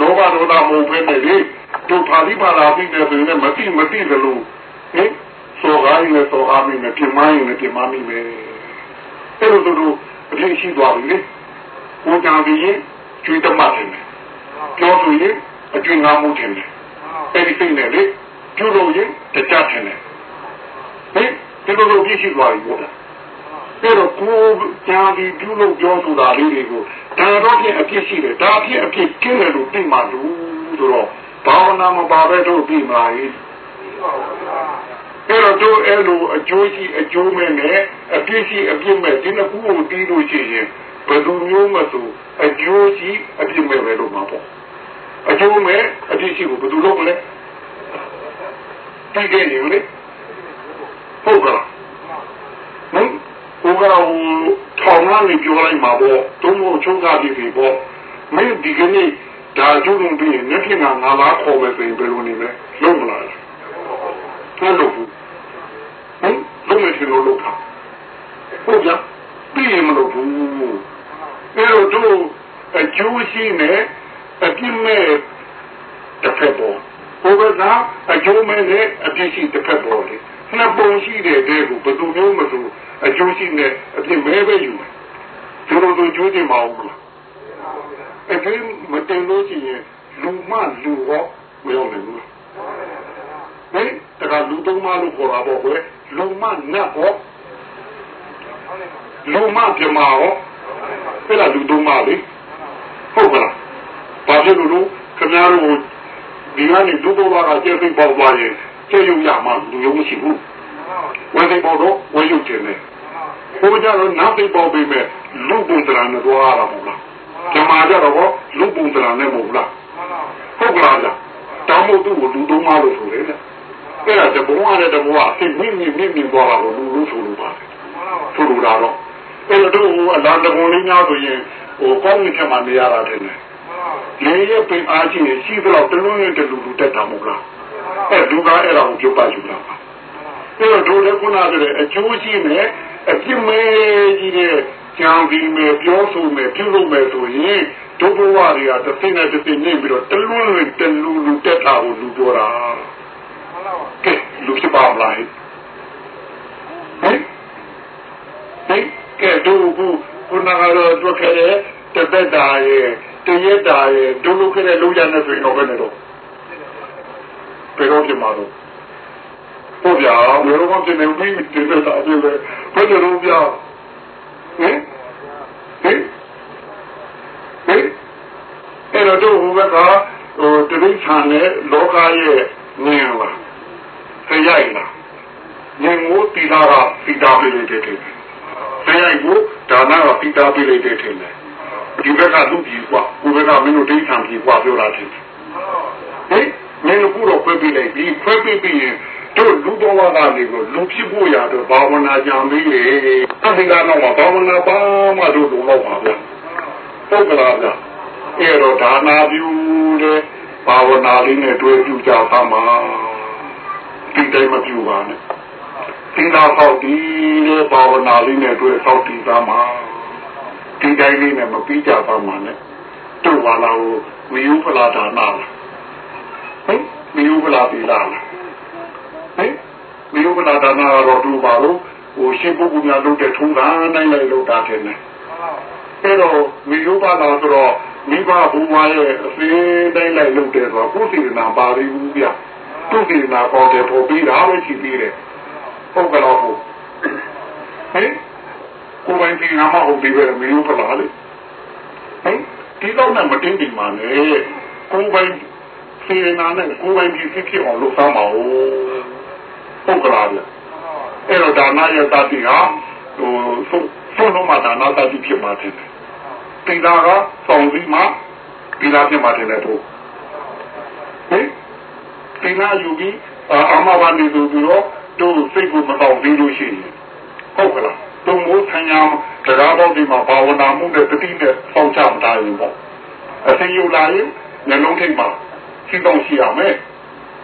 လောဘဒေါသမဟုတ်ပဲလေတို့ပါဠိပါလာပြီးတယ်ဆိုရင်မသိမသိတယ်လို့ဟင်ဆိုကားရင်လည်းဆိုအားမိမယ်ပြမရင်လည်းပြမမိမယ်အဲ့လိုတို့အဖြစ်ရှိသွားပြီလေဘုရားကြီးရင် ကျွေးတတ်မှတယ်ပြောဆိုရင်အကျွေးငါမှုတယ်အဲ့ဒီစိတ်နဲ့လေပြုလို့ရင်တကြတယ်ဟင်ဒီလိုလိုပြည့်ရှိသွားပြီပေါ့အဲ့တော့ကိုကြာပြီးပြုလို့ပြောဆိုတာလေးတွေကိုဒါတော့ဖြစ်အဖြစ်ရှိတယ်ဒါဖြစ်အဖြစ်ကျင်းတယ်လို့သိမှလို့ဆိုတော့ဘာဝနာမပါပဲတော့ပြီးမှာလေအဲ့တော့တို့အဲ့လိုအကျိုးရှိအကျိုးမဲ့နဲ့အပြစ်ရှိအပြစ်မဲ့ဒီနှစ်ခုကိုတီးလို့ရှိရင် ဘယ်သူမျိုးမဆိုအကျိုးရှိအပြစ်မဲ့ပဲလို့မှာပေါ့အကျိုးမဲ့အပြစ်ရှိကိုဘယ်သူလုပ်မလဲတိတ်ခဲ့နေလေဟုတ်ကလားဟင်ဟိုကတော့ထောင်ကနေပြောလိုက်မှာပေါ့တုံးဖို့ချုံးကားပြီးပြီပေါ့မင်းဒီကနေ့ဒါကျုံပြီးနေ့ဖြစ်ငါငါလားခေါ်မယ်ဆိုရင်ဘယ်လိုနေလဲလုံးမလားဟုတ်လို့ဟင်လုံးမရှင်လို့လုပ်တာဟုတ်ကြပြီးရင်မလုပ်ဘူး အဲ့တော့တို့အကျိုးရှိနေအပြစ်မဲ့တစ်ဖက်ပေါ်ဟိုဘကအကျိုးမဲ့နဲ့အပြစ်ရှိတစ်ဖက်ပေါ်လေနှစ်ပုံရှိတဲ့တဲ့ကိုဘယ်သူမျိုးမဆိုအကျိုးရှိနေအပြစ်မဲပဲယူမယ်သူတို့တို့ကျိုးတင်မအောင်ဘူးအဲ့ဒီမတင်လို့ရှိရင်လူမလူဟောမရောက်နိုင်ဘူးဟဲ့တကလူသုံးမလို့ခေါ်တာပေါ့ကွယ်လူမနတ်ဟောလူမပြမဟော အဲ့ဒါလူသုံးမလေဟုတ်ကလားဘာဖြစ်လို့လို့ခင်ဗျားတို့ဒီကနေဒုက္ခဘာကကျေသိပေါက်သွားရင်ကျေရုံရမှလူယုံမရှိဘူးဝယ်သိပေါက်တော့ဝယ်ရုံကျင်တယ်ဘုရားတော့နောက်သိပေါက်ပြီးမဲ့လူပုံစံနဲ့သွားရတာမဟုတ်လားဓမ္မကြတော့လူပုံစံနဲ့မဟုတ်လားဟုတ်ကလားတောင်းမို့သူ့ကိုလူသုံးမလို့ဆိုတယ်လေအဲ့ဒါတဘဝနဲ့တဘဝအစ်မြင့်မြင့်မြင့်မြင့်သွားတာကိုလူလူဆိုလို့ပါတယ်ဆိုလိုတာတော့ အဲ့တော့အလားတဘုံလေးများဆိုရင်ဟိုကောင်းမြတ်မှနေရတာတယ်လေလေရဲ့ပင်အားကြီးရှိတော့တလုံးနဲ့တလူလူတက်တာမဟုတ်လားအဲဒုက္ခအဲ့ဒါကိုပြုတ်ပါယူတာပါအဲ့တော့တို့လည်းခုနကတည်းကအကျိုးရှိနဲ့အပြစ်မဲကြီးတဲ့ကြံပြီးမယ်ပြောဆိုမယ်ပြုလုပ်မယ်ဆိုရင်ဒုဘဝတွေကတစ်သိနဲ့တစ်သိနေပြီးတော့တလွန်းလွင်တလူလူတက်တာကိုလူပြောတာကဲလူဖြစ်ပါမလားဟင်ဟင် ကဲတို့ခုခုနကတော့တွေ့ခဲ့တဲ့တသက်တာရဲ့တရက်တာရဲ့ဒုလူခဲ့တဲ့လူရတဲ့ဆိုရင်တော့ဘယ်နဲ့တော့ဘယ်တော့ဖြစ်မှာတော့ဟုတ်ဗျာဘယ်တော့မှပြင်နေပြီတသက်တာပြည့်ပဲဘယ်လိုလုပ်ဗျာဟင်ဟင်ဟင်အဲ့တော့တို့ဘုရားကဟိုတတိဆန်နဲ့လောကရဲ့ငင်လာဆရိုက်လာငင်ကိုတီလာကတီတာပြလိုက်တဲ့ တဲ့ဆရိုက်ကိုဒါနကတီတာပြလိုက်တဲ့တဲ့ဒီဘက်ကသူ့ကြီးกว่าကိုဘက်ကမင်းတို့ဒိဋ္ဌံကြီးกว่าပြောတာတဲ့ဟင်မင်းတို့ကတော့ဖွင့်ပြလိုက်ပြီးဖွင့်ပြပြီးရင်တို့လူတော်ဝါကနေကိုလူဖြစ်ဖို့ရတော့ဘာဝနာကြံပြီးလေအသင်္ကတော့ဘာဝနာပါမှတို့လုံတော့ပါဗျာပုဂ္ဂလာဗျာအဲ့တော့ဒါနာပြုတဲ့ဘာဝနာလေးနဲ့တွေ့ပြုကြပါမှာဒီတိုင်းမပြုပါနဲ့ သင်္သာဆောက်တည်တဲ့ဘာဝနာလေးနဲ့တွေ့ဆောက်တည်ပါမှာဒီတိုင်းလေးနဲ့မပြီးကြပါမှာနဲ့တို့ဘာလာကိုမယုဖလာဒါနာလားဟင်မယုဖလာပြီလားဟင်မယုဖလာဒါနာတော့တို့ပါလို့ဟိုရှင်းပုဂ္ဂိုလ်များလုပ်တဲ့ထုံးတာနိုင်လိုက်လို့တာတယ်နဲ့အဲ့တော့မယုဖလာဆိုတော့မိဘဘုရားရဲ့အစင်းတိုင်းလိုက်လုပ်တယ်ဆိုတော့ကိုယ်စီနာပါရီဘူးဗျသူစီနာပေါ်တယ်ပေါ်ပြီးတာပဲရှိပြီးတယ် ဟုတ်ကလားဟုတ်ဟင်ကိုယ်ပိုင်စီနာမဟုတ်ပြီးပဲမယုဖလာလေဟင်ဒီတော့နဲ့မတင်းဒီမှာနဲ့ကိုယ်ပိုင်စေနာနဲ့ကိုယ်ပိုင်ဒီဖြစ်ဖြစ်အောင်လုပ်သမ်းပါဦးဟုတ်ကလားဗျအဲ့တော့ဒါနရဲ့တတိဟာဟိုဆုံးလုံးမှာဒါနတတိဖြစ်မှာတယ်ပိလာကစောင့်ပြီးမှပိလာဖြစ်မှာတယ်လေတို့ဟင်ပိလာယူပြီးအမဘာနေသူပြီးတော့ တို့စိတ်ကိုမတော်သေးလို့ရှိရင်ဟုတ်ကလားတို့မိုးဆံရတရားတော်ဒီမှာဘာဝနာမှုနဲ့တတိနဲ့စောင့်ချမတာရင်ပေါ့အစင်ယူလာရင်နှလုံးထိပ်မှာရှိတော့ရှိရမယ်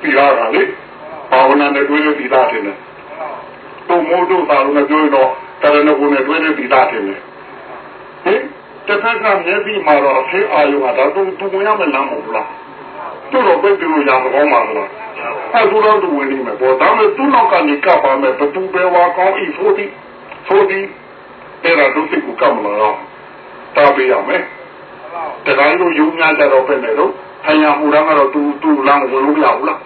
ပိလာကလေဘာဝနာနဲ့တွေ့လို့ပိလာတယ်တို့မိုးတို့သာလို့ပြောရင်တော့တရဏဂုနဲ့တွေ့လို့ပိလာတယ်ဟင်တစ်ခါကမျက်စိမှာတော့အဖေးအာယုံကဒါသူသူဝင်ရမယ်လမ်းမဟုတ်လား သူ့တော့ပြည့်ပြလို့ရမကောင်းပါလားအဲသူတော့သူဝင်နေမယ်ပေါ့ဒါမဲ့သူ့နောက်ကနေကပ်ပါမယ်ဘသူပဲဝါကောင်းဤဆိုသည်ဆိုသည်အဲ့ဒါသူစိတ်ကိုကပ်မလားတားပေးရမယ်တခါလို့ယုံများကြတော့ပဲလေတော့အညာမူရမ်းကတော့သူသူလမ်းဝင်လို့ရဘူးလား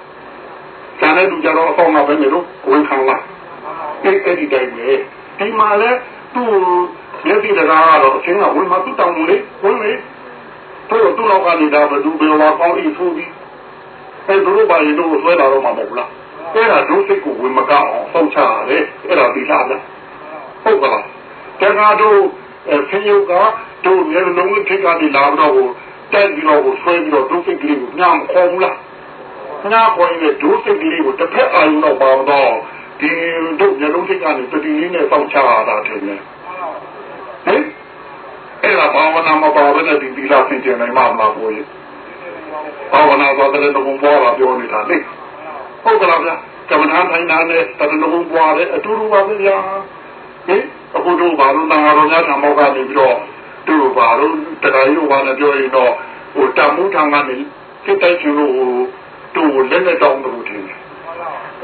ကျန်တဲ့သူကြတော့အဆောင်မှာပဲလေတော့ဝင်ခံလားအဲ့အဲ့ဒီတိုင်းပဲဒီမှာလဲသူ့မျက်စိတကားကတော့အချင်းကဝင်မှသူ့တောင်းလေဝင်လေ သူ့သူ့တော့ကနေတာဘယ်သူဘယ်လာကောင်းဤဖူးပြီးအဲတို့ဘာရင်တို့ဆွဲလာတော့မှာမဟုတ်လားအဲ့ဒါဒုစိတ်ကိုဝင်မကောင်းအောင်ဆုံးချရတယ်အဲ့ဒါဒီလားဟုတ်ကလားတခါတို့ဆင်းရုပ်ကတို့မျက်လုံးထိတ်ကနေလာတော့တက်ပြီးတော့ဆွဲပြီးတော့ဒုစိတ်ကလေးကိုညံခေါ်ဘူးလားညခေါ်ရင်ဒုစိတ်ကလေးကိုတစ်ဖက်အာရုံတော့ပါတော့ဒီတို့မျက်လုံးထိတ်ကနေပတိလေးနဲ့စောင့်ချရတာထင်တယ်ဟင် အဲ့ဒါဘာဝနာမပါဘဲနဲ့ဒီသီလဆင်ကျင်နိုင်မှာမလားကိုကြီးဘာဝနာသွားတဲ့ဘုံပေါ်လာပြောနေတာလေဟုတ်ကလားဗျာကမ္မထာထိုင်တာနဲ့တရဏဂုံပွားတယ်အတူတူပါပဲဗျာဟင်အခုတို့ဘာလို့နာတော်များထံမောက်ကနေပြီးတော့တို့ဘာလို့တရားရုပ်ဘာနဲ့ပြောရင်တော့ဟိုတမှုထံကနေစိတ်တိုက်ချင်လို့တို့လက်နဲ့တောင်းလို့ထင်တယ်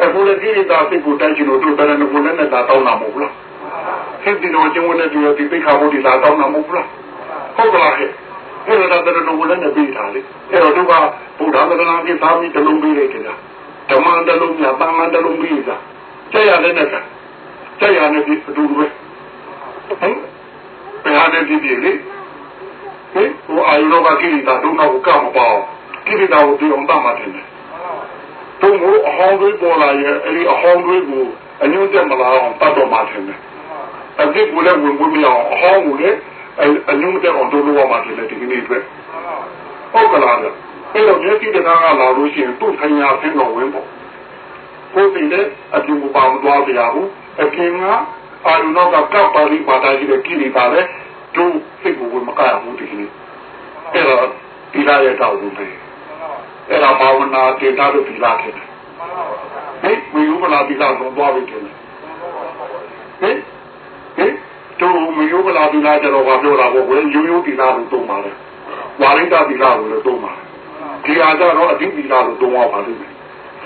အခုလည်းဒီတာစိတ်ကိုတိုက်ချင်လို့တို့တရဏဂုံလက်နဲ့တောင်းတာမဟုတ်လား စိတ်ဒီတော့ကျင်းဝင်တဲ့ဒီဒီသိခါဖို့ဒီလာတောင်းတာမဟုတ်လားဟုတ်ကလားဟဲ့အဲ့ဒါတရဏဂုံလက်နဲ့ပြီးတာလေအဲ့တော့တို့ကဘုရားသဒနာပြသာမီတလုံးပြီးလိုက်တယ်ဓမ္မတလုံးညာတန်ခါတလုံးပြီးတာတဲ့ရတဲ့နဲ့တဲ့ရနဲ့ဒီအတူတူပဲဟင်ဘယ်ဟာနဲ့ဒီဒီလေဟင်ဟိုအာယုရောကကိရိတာဒုနာကိုကမပေါ့ကိရိတာကိုဒီအောင်တတ်မှတင်တယ်တို့မို့အဟောင်းတွေပေါ်လာရဲ့အဲ့ဒီအဟောင်းတွေကိုအညွန့်တက်မလာအောင်တတ်တော်မှတင်တယ် အဒီကိုလည်းဝင်ဝင်မရအောင်အဟောင်းကိုလည်းအညွန့်တက်အောင်တို့လိုရမှတင်တယ်ဒီကနေ့အတွက်ဟုတ်ကလားဗျအဲ့တော့မျက်စိတကားကလာလို့ရှိရင်သူ့ဆိုင်ရာဆင်းတော်ဝင်ပေါ့ကိုယ်စီလည်းအတူမပေါင်းသွားကြရဘူးအပြင်ကအာရုံတော့ကကပ်ပါလိပါတာကြီးတဲ့ကိလေသာလည်းသူစိတ်ကိုဝင်မကရဘူးဒီကနေ့အဲ့တော့ဒီလာရဲ့တောက်ဘူးပဲအဲ့ဒါဘာဝနာတင်တာလို့ဒီလာခဲ့တယ်ယူပလာတိလာဆုံးသွားပြီတယ်ဟင် ဟင်တို့မယူပလာတိလာကျတော့ဘာပြောတာပေါ့ကွယ်ယူယူတိလာလို့တုံးပါလေဝါရိတတိလာလို့လည်းတုံးပါဒီအားကြတော့အဓိတိလာလို့တုံးသွားပါလိမ့်မယ်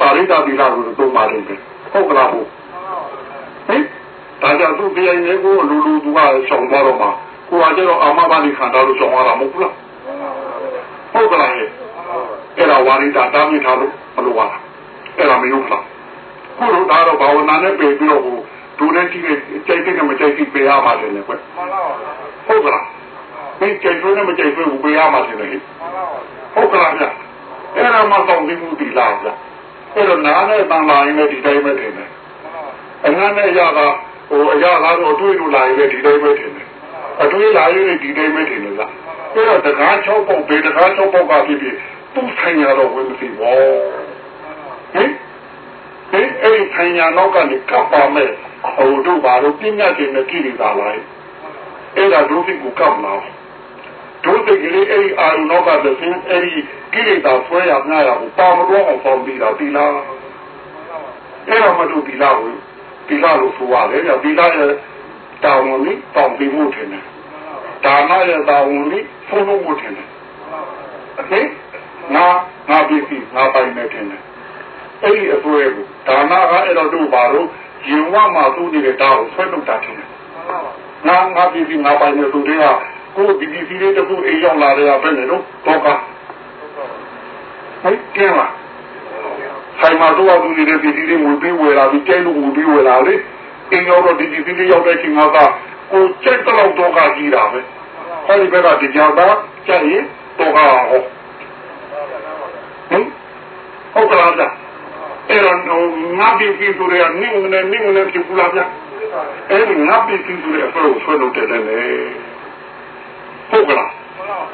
ပါရိတတိလာလို့တုံးပါလိမ့်မယ်ဟုတ်ကလားဟုတ်ဟင်ဒါကြောင့်သူတရားနေကိုလူလူသူကရှောင်သွားတော့မှာကိုကကျတော့အာမဘာလိခံတာလို့ရှောင်ရတာမဟုတ်ဘူးလားဟုတ်ကလားဟဲ့အဲ့ဒါဝါရိတတားမြစ်ထားလို့မလိုပါလားအဲ့ဒါမယုံလားခုတော့ဒါတော့ဘာဝနာနဲ့ပြေပြီးတော့ ဟိုဒူနဲ့ကြည့်တဲ့ကြိုက်တဲ့မကြိုက်ကြည့်ပေးရမှာတယ်လေကွဟုတ်ကလားမင်းကြိုက်လို့နဲ့မကြိုက်ဘူးပေးရမှာတယ်လေဟုတ်ကလားဗျအဲ့ဒါမှတော့ဒီမှုဒီလားဗျအဲ့တော့နားနဲ့တန်လာရင်လည်းဒီတိုင်းပဲထင်တယ်အငန်းနဲ့ရတာဟိုအရာကားတော့အတွေ့လို့လာရင်လည်းဒီတိုင်းပဲထင်တယ်အတွေ့လာရင်လည်းဒီတိုင်းပဲထင်တယ်လားအဲ့တော့တကား၆ပုတ်ဘေးတကား၆ပုတ်ကဖြစ်ဖြစ်သူ့ဆိုင်ရတော့ဝင်မသိဘောဟင်ဟင်အဲ့ဒီဆိုင်ရတော့ကနေကပ်ပါမဲ့ ဟိုတို့ဘာလို့ပြင်းညတ်ခြင်းနဲ့ကြည့်နေတာလားအဲ့ဒါဒုစိတ်ကိုကပ်လာဒုစိတ်ကလေးအဲ့ဒီအာရုံတော့ကတည်းကအဲ့ဒီကိလေသာဆွဲရငှားရကိုပါမတော့အောင်ပေါင်းပြီးတော့ဒီလားအဲ့တော့မတို့ဒီလားကိုဒီလားလို့ဆိုရတယ်ညဒီလားရဲ့တာဝန်လေးတောင်းပြီးမှုထင်တယ်ဒါနရဲ့တာဝန်လေးဖုံးလို့မှုထင်တယ်ဟင်ငါငါပြီးပြီငါပိုင်နေတယ်အဲ့ဒီအစွဲကိုဒါနကအဲ့တော့တို့ပါတော့ ရင်ဝမှာသူ့နေတဲ့တာကိုဆွဲထုတ်တာထင်တယ်ငါငါပြီးပြီငါပိုင်နေသူတွေကကိုဒီဒီစီလေးတခုအိမ်ရောက်လာတဲ့ဘယ်နဲ့တော့တော့ကဟဲ့ကျင်းလားဆိုင်မှာတော့သူနေတဲ့ဒီဒီလေးဝင်ပြီးဝယ်လာပြီးကျဲလို့ဝင်ပြီးဝယ်လာလေအိမ်ရောက်တော့ဒီဒီစီလေးရောက်တဲ့ချိန်မှာကကိုကျက်တော့တော့ကကြီးတာပဲဟောဒီဘက်ကဒီကြောင်သားကျက်ရင်တော့ကဟောဟင်ဟုတ်ကလားဗျ အဲ့တော့ငါပြီးပြီးဆိုရနင်းနေနင်းနေပြပလာဗျအဲ့ဒီငါပြီးပြီးဆိုရအဖို့ဆွဲလို့တယ်လေဟုတ်ကလား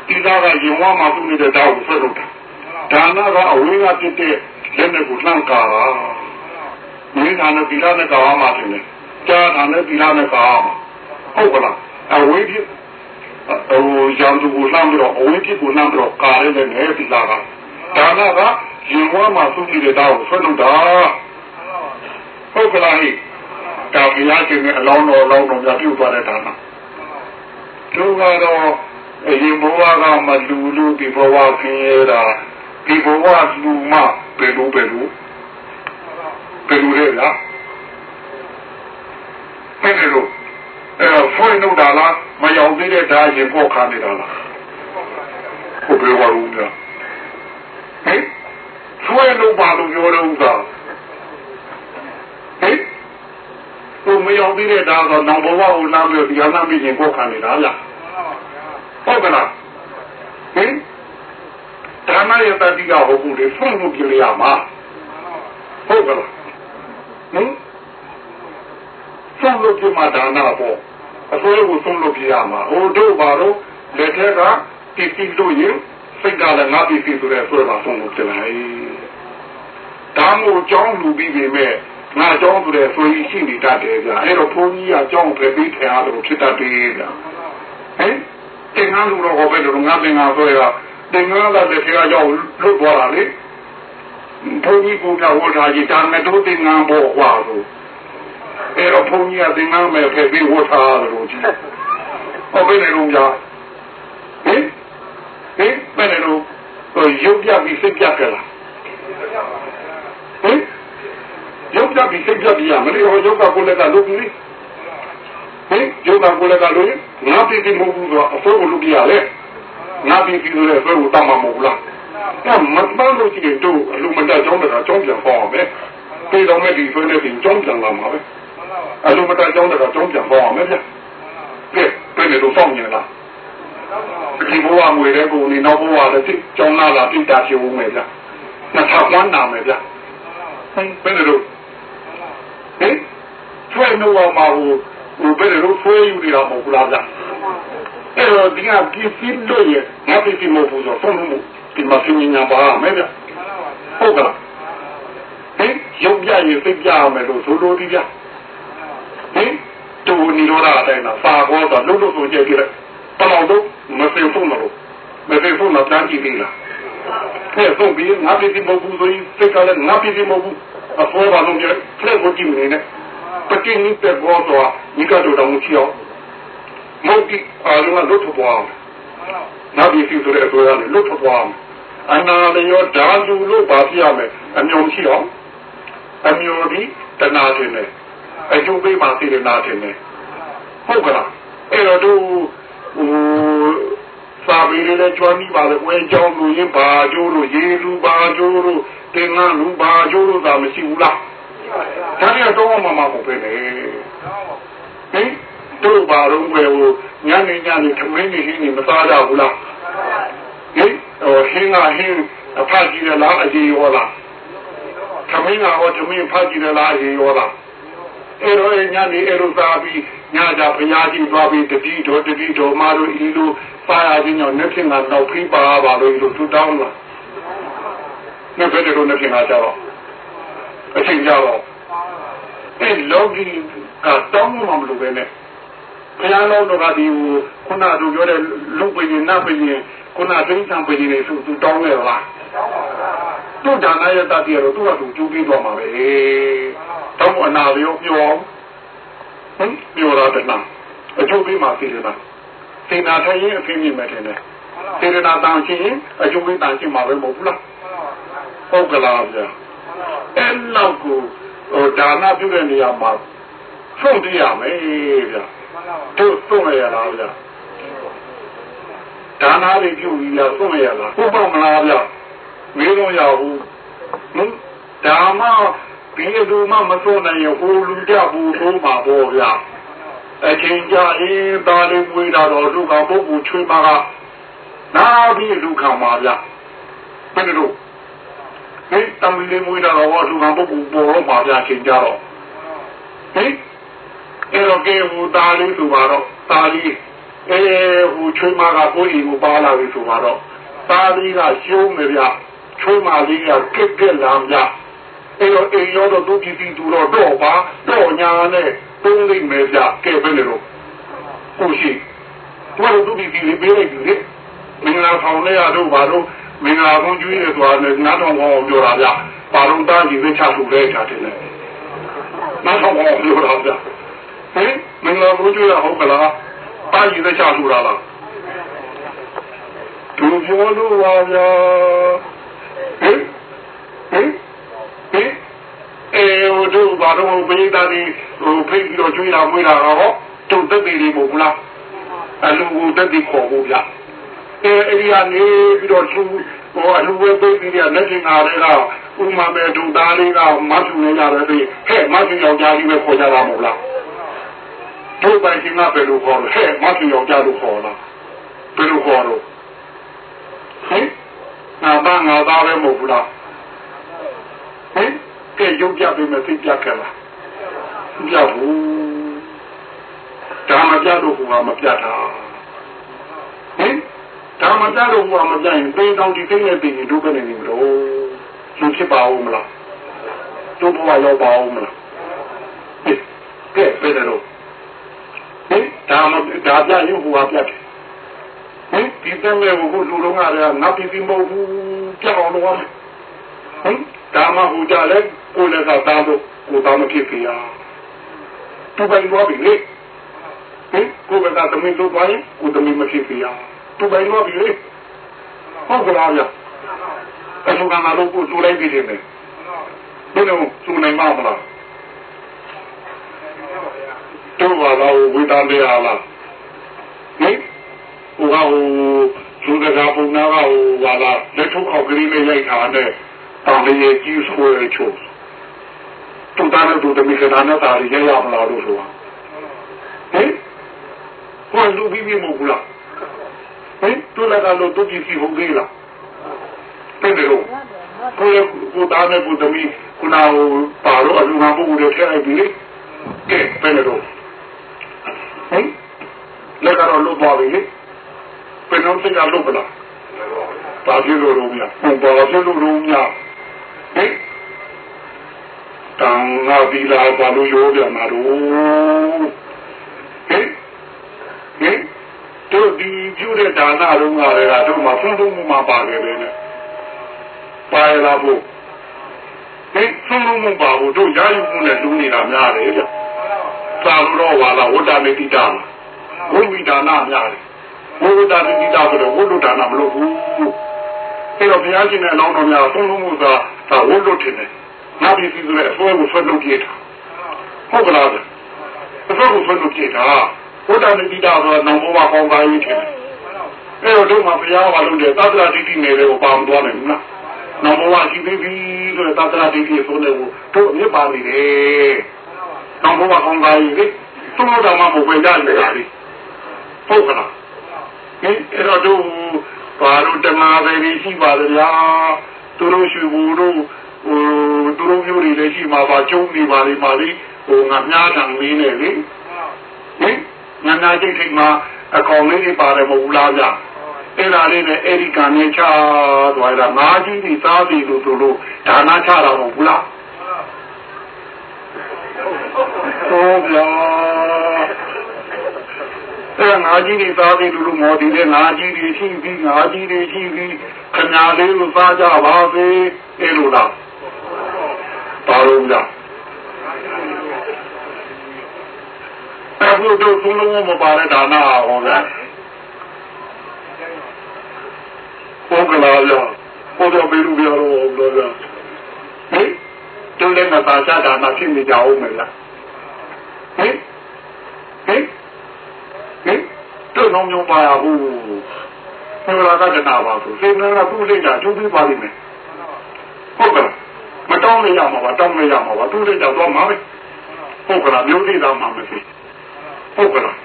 ဒီသားကရင်ဝါမှာသူ့နေတဲ့တောက်ဆွဲလို့တာဒါနကအဝေးကပြစ်တဲ့လက်နဲ့ကိုလှမ်းကာတာမင်းကလည်းဒီလားနဲ့ကာရမှာတယ်လေကြားတာနဲ့ဒီလားနဲ့ကာရမှာဟုတ်ကလားအဝေးပြစ်ဟိုရံသူကိုလှမ်းပြီးတော့အဝေးပြစ်ကိုလှမ်းပြီးတော့ကာရဲနဲ့ဒီလားကဒါနက ရင်ဝါမှာသူ့နေတဲ့တောက်ဆွဲလို့တာဟုတ်ကလားဟိတာဘုရားရှင်ရဲ့အလောင်းတော်အလောင်းတော်များပြုသွားတဲ့ဒါနသူကတော့အရင်ဘဝကမလူလူဒီဘဝခင်ရတာဒီဘဝလူမဘယ်လိုဘယ်လိုဘယ်လိုလဲလားဘယ်လိုအဲဖွင့်လို့တာလားမရောက်သေးတဲ့ဓာရင်ပေါ့ခါနေတာလားဟုတ်ဘယ်ဝရုံးလားဟဲ့ ဖွင့်လို့ပါလို့ပြောတော့ကဟဲ့သူမရောက်သေးတဲ့ဓာတော့နောင်ဘဝကိုနားပြီးဒီဟာနားပြီးရင်ပေါ့ခါနေတာလားဟုတ်ကလားဟင်ဒါနရတတိကဟုတ်ဘူးလေဆုံးလို့ပြရမှာဟုတ်ကလားဟင်ဆုံးလို့ပြမှာဒါနပေါ့အစိုးရကိုဆုံးလို့ပြရမှာဟိုတို့ဘာလို့လက်ထက်ကတိတိတို့ရင်စိတ်ကလည်းငါပြီပြီဆိုတဲ့ဆိုတော့ဆုံးလို့ပြလိုက် ဒါမို့ကြောင်းလူပြီးပြီမဲ့ငါကြောင်းဆိုတဲ့ဆိုရင်ရှိနေတတ်တယ်ဗျာအဲ့တော့ဘုန်းကြီးကကြောင်းဖယ်ပြီးထင်အားလို့ဖြစ်တတ်တယ်ဗျာဟင်တင်ငန်းလူတော့ဟောပဲလို့ငါတင်ငါဆိုရတင်ငန်းကလည်းခေရောက်လွတ်သွားတာလေဘုန်းကြီးကဟောတာကြီးတာမဲ့တို့တင်ငန်းဘောကွာလို့အဲ့တော့ဘုန်းကြီးကတင်ငန်းမဲ့ဖယ်ပြီးဟောတာလို့ကြီးဟောပဲလေလို့ကြာဟင်ဟင်ပဲလေလို့ရုပ်ပြပြီးစိတ်ပြကြလားဟင် ရုပ်ပြပြီးစိတ်ပြပြရမလို့ဟောရုပ်ကကိုလည်းကလုပ်ပြီးဟင်ရုပ်ကကိုလည်းကလို့ငါပြည်ပြီးမဟုတ်ဘူးဆိုတော့အစိုးကိုလုပ်ပြရလေငါပြည်ပြီးဆိုတဲ့အစိုးကိုတတ်မှာမဟုတ်လားအဲ့မတန်းလို့ရှိရင်တို့အလူမတက်ကြောင်းတကကြောင်းပြန်ပေါအောင်ပဲပြည်တော်မဲ့ဒီဆွေးနေပြီးကြောင်းပြန်လာမှာပဲအလူမတက်ကြောင်းတကကြောင်းပြန်ပေါအောင်ပဲဗျကဲပြန်နေတော့စောင့်နေလားဒီဘဝငွေတဲ့ကိုနေနောက်ဘဝလည်းကြောင်းလာလာပြတာရှိဦးမယ်ဗျနှစ်ထောင်ဝမ်းနာမယ်ဗျဟင်ပြန်နေတော့ ဟင်ဆွေးနှုတ်မှာဟိုဟိုဘယ်လိုဆွေးယူနေတာမဟုတ်လားဗျအဲ့တော့ဒီကကိစ္စလို့ရငါပြည်မဖို့ဆိုဆုံးမှုဒီမှာပြင်ညာပါမယ်ဗျဟုတ်ကလားဟင်ရုပ်ပြရင်စိတ်ပြရမယ်လို့ဆိုလိုဒီဗျဟင်တူနီရောတာတိုင်းမှာပါဘောတော့လုံးလုံးဆိုကြည့်ကြတယ်တော်တော့မစင်ဖို့မလို့မစင်ဖို့တော့တန်းကြည့်ပြီလားအဲ့ဆုံးပြီးငါပြည်မဖို့ဆိုရင်စိတ်ကလည်းငါပြည်မဖို့ဟ အဖေဘာလို့လဲဖလက်ကိုကြည့်နေနဲ့ပကိနိတဲ့ဘောတော့ဒီကတော့တော့မချီအောင်မဟုတ်ဒီအားလုံးကလွတ်ထွက်သွားအောင်နောက်ဒီစီဆိုတဲ့အစိုးရနဲ့လွတ်ထွက်သွားအောင်အနာလျောဓာတုလို့ပါပြရမယ်အမျိုးရှိအောင်အမျိုးဒီတနာတင်တယ်အကျိုးပေးမှသိတယ်နာတင်တယ်ဟုတ်ကလားအဲ့တော့တို့ဟိုစာပေလေးလည်းကြွားမိပါလေဝဲကြောင်းလူရင်းဘာကျိုးလို့ရေလူဘာကျိုးလို့ တင်ငန်းလူဘာကျိုးလို့သာမရှိဘူးလားဒါတွေတော့မှမဟုတ်ပဲလေဟင်တို့ဘာလုံးဝဲဟိုညနေညနေထမင်းနေဟင်းနေမစားကြဘူးလားဟင်ဟိုဟင်းကဟင်းအဖကြီးရလားအကြီးရောလားထမင်းကဟောထမင်းဖကြီးရလားအကြီးရောလားအဲ့တော့ညနေအဲ့လိုစားပြီးညကြဘုရားကြီးသွားပြီးတတိတော်တတိတော်မတို့ဤလိုပါရခြင်းကြောင့်နှစ်ဖြစ်ကတော့ဖိပါပါလို့ဤလိုသူတောင်းလာ နှစ်ဖက်တို့နှစ်ဖြစ်ကကြတော့အချိန်ကြတော့အဲ့လောကီကတောင်းမှမလို့ပဲနဲ့ဘုရားလုံးတော်ကဒီခုနတို့ပြောတဲ့လူပင်နတ်ပင်ခုနသိစံပင်နေသူသူတောင်းရလားတို့ဒါနရတတိရတော့သူကသူကျူးပြီးတော့မှာပဲတောင်းအနာရောပြောဟင်ပြောရတဲ့နာအကျိုးပေးမှသိတယ်လားစေနာထိုင်ရင်အဖြစ်မြင်မယ်တင်တယ်စေနာတန်ရှိရင်အကျိုးပေးတန်ရှိမှာပဲမဟုတ်ဘူးလား ဟုတ်ကလားဗျာအဲ့လောက်ကိုဟိုဒါနပြုတဲ့နေရာမှာဆုံးတရမယ်ဗျာတို့ဆုံးရလားဗျာဒါနတွေပြုပြီးလားဆုံးရလားဟုတ်ပါမလားဗျာမေးလို့ရဘူးဟင်ဒါမှဒီလူမှမဆုံးနိုင်ရင်ဟိုလူကြဘူးသုံးပါပေါ့ဗျာအချင်းကြအင်းသားလေးဝေးတာတော့လူကပုဂ္ဂိုလ်ချွေးပါကနာပြီးလူခံပါဗျာဘယ်လို ဟင်တမီလေးမွေးတာတော့လူကပုဂ္ဂိုလ်ပေါ်တော့ပါဗျာချင်းကြတော့ဟင်အဲ့တော့ကေဟူသားလေးဆိုပါတော့သားလေးအဲဟူချွေးမကကိုယ်အိမ်ကိုပါလာပြီဆိုပါတော့သားလေးကရှုံးနေဗျာချွေးမလေးကကက်ကက်လာဗျာအဲ့တော့အိမ်ရောတော့သူကြည့်ပြီးသူတော့တော့ပါတော့ညာနဲ့သုံးလိမ့်မယ်ဗျကဲပဲလေတော့ကိုရှိသူတို့သူကြည့်ပြီးပေးလိုက်ပြီလေမင်္ဂလာဆောင်လေးရတော့ဘာလို့ မင်္ဂလာကွန်ကျွေးရသွားတယ်နားထောင်ကောင်းပြောတာဗျဘာလို့တားကြည့်ဝိချထူလဲချာတယ်လေနားထောင်ကောင်းပြောတာဗျဟင်မင်္ဂလာကွန်ကျွေးရဟုတ်ကလားတားကြည့်ဝိချထူတာလားသူပြောလို့ပါဗျာဟင်ဟင်ဟင်အဲဟိုတို့ဘာတော့ပိဒါဒီဟိုဖိတ်ပြီးတော့ကျွေးတာမွေးတာဟောတုတ်တက်တယ်မဟုတ်လားအလူကိုတက်ပြီးခေါ်ဖို့ဗျ အဲအဲ့ဒီကနေပြီးတော့သူဟိုအလူဝဲပိတ်ပြီးရလက်ကျင်လာတဲ့ကဥမာမဲ့ဒုသားလေးကမဆူနေကြတယ်ပြီးဟဲ့မဆူယောက်ျားကြီးပဲခေါ်ကြတာမဟုတ်လားတို့ပိုင်ရှင်ကဘယ်လိုခေါ်လဲဟဲ့မဆူယောက်ျားလို့ခေါ်လားဘယ်လိုခေါ်လို့ဟင်ငါသားငါသားပဲမဟုတ်ဘူးလားဟင်ကဲရုပ်ပြပေးမယ်သိပြခဲ့လားမပြဘူးဒါမပြတော့ဘူးကမပြတာဟင် ဒါမပြတော့ဘူးကမပြရင်သိတောင်းဒီသိနေပြီဒုက္ခနေနေမလို့သူဖြစ်ပါဦးမလားတို့ဘဝရောက်ပါဦးမလားကဲဘယ်လိုဟင်ဒါမဒါပြရင်ဟိုကပြတယ်ဟင်ဒီတမဲကိုလူလုံးကလည်းငါပြပြီးမဟုတ်ဘူးကြောက်အောင်လုပ်ရမယ်ဟင်ဒါမှဟိုကြလဲကိုလည်းကသားလို့ကိုသားမဖြစ်ကြရသူပိုင်တော့ပြီလေဟင်ကိုကသာသမီးတို့ပိုင်းကိုသမီးမဖြစ်ကြရ သူပိုင်တော့ပြီလေဟုတ်ကလားဗျအလူကနာလို့ကိုသူလိုက်ပြီတယ်ဘယ်လိုသူနိုင်မှာမလားတို့ပါတော့ဝိတ္တန်တရားလားဟင်ဟိုကဟိုသူတကာပုံနာကဟိုဟာလာလက်ထုတ်ခေါက်ကလေးနဲ့ရိုက်ထားတဲ့တောင်လေးကြီးဆွဲချိုးတူတာနဲ့တူတမိခဏနဲ့တာရရရမလားလို့ဆိုတာဟင်ဟောလူပြီးပြီမဟုတ်လား ဟင်တူလာကလို့တူကြည့်စီဟုတ်သေးလားတဲ့လို့ကိုယ်ကိုတာနဲ့ကိုတမိခုနဟိုပါတော့အလူငါပုဂ္ဂိုလ်တွေထည့်လိုက်ပြီလေကဲပဲလို့ဟင်လက်ကတော့လွတ်သွားပြီလေဘယ်တော့စိတ်ကလွတ်ပလားပါကြည့်လို့ရုံးမြဟိုပါကြည့်လို့ရုံးမြဟင်တန်ငါဒီလာဘာလို့ရောပြန်มาတော့ဟင်ဟင် တို့ဒီပြုတဲ့ဒါနလုံးကလည်းတို့မှာဖုံးဖုံးမှုမှာပါခဲ့တယ်နဲ့ပါရလာဖို့ဟင်ဖဆုံးလုံးမပါဘူးတို့ရာယူမှုနဲ့လူနေတာများတယ်ဗျသာလို့တော့ဝါလာဝတ္တမေတိတာဝိမိဒါနများတယ်ဝိဝတ္တမေတိတာဆိုတော့ဝိလုဒါနမလို့ဘူးအဲ့တော့ဘုရားရှင်ရဲ့အလောင်းတော်များဆုံးလုံးမှုသာဒါဝိလုထင်တယ်ငါပြည်စီဆိုတဲ့အစွဲကိုဆွဲလုပ်ပြေးတာဟုတ်ကလားဗျအစွဲကိုဆွဲလုပ်ပြေးတာ ဝတ္တမေတိတာဆိုတော့နောင်ဘောပါကောင်းပါရေးထင်တယ်အဲ့တော့တို့မှာဘုရားကလုပ်တဲ့သတ္တရာတိတိနယ်ကိုပါမသွားနိုင်ဘူးလားနမောဝရှိသေးပြီဆိုတဲ့သတ္တရာတိတိဆိုတဲ့ကိုတို့အမြစ်ပါနေတယ်နမောဝကောင်းပါရေးလေသူတို့တော်မှမဝင်ကြနေတာလေဟုတ်ကလားဟင်အဲ့တော့တို့ဘာလို့တမာပဲရှိပါသလားသူတို့ရှိဘူးတို့ဟိုသူတို့မျိုးတွေလည်းရှိမှာပါကျုံနေပါလိမ့်ပါလိဟိုငါများတံလေးနဲ့လေဟင် ငါနာကျိတ်ထိတ်မှာအကောင်လေးတွေပါတယ်မဟုတ်လားဗျအဲ့ဒါလေးနဲ့အဲ့ဒီကံနဲ့ချသွားတာငါကြီးဒီသားစီလို့တို့လို့ဒါနာချတာမဟုတ်ဘူးလားဟုတ်ဗျာအဲ့ငါကြီးတွေသားစီလို့မော်ဒီတဲ့ငါကြီးတွေရှိပြီးငါကြီးတွေရှိပြီးခညာလေးကိုသားကြပါစေအဲ့လိုလားပါလို့ဗျာ အခုတို့သုံးလုံးမပါတဲ့ဒါနာဟောဗျာဟုတ်ကလားဗျာဟောတော့ဘယ်လိုပြောတော့ဗျာဟင်တုံးတဲ့မပါချတာမှဖြစ်နေကြအောင်မလားဟင်ဟင်ဟင်တို့လုံးမျိုးပါရဘူးဘယ်လိုကတနာပါဆိုစိတ်နဲ့ကသူ့စိတ်ဓာတ်ကျုပ်ပြီးပါလိမ့်မယ်ဟုတ်ကလားမတောင်းလို့ရမှာပါတောင်းလို့ရမှာပါသူ့စိတ်ဓာတ်တော့မှာပဲဟုတ်ကလားမျိုးသိတာမှမရှိ ဟုတ်ကလား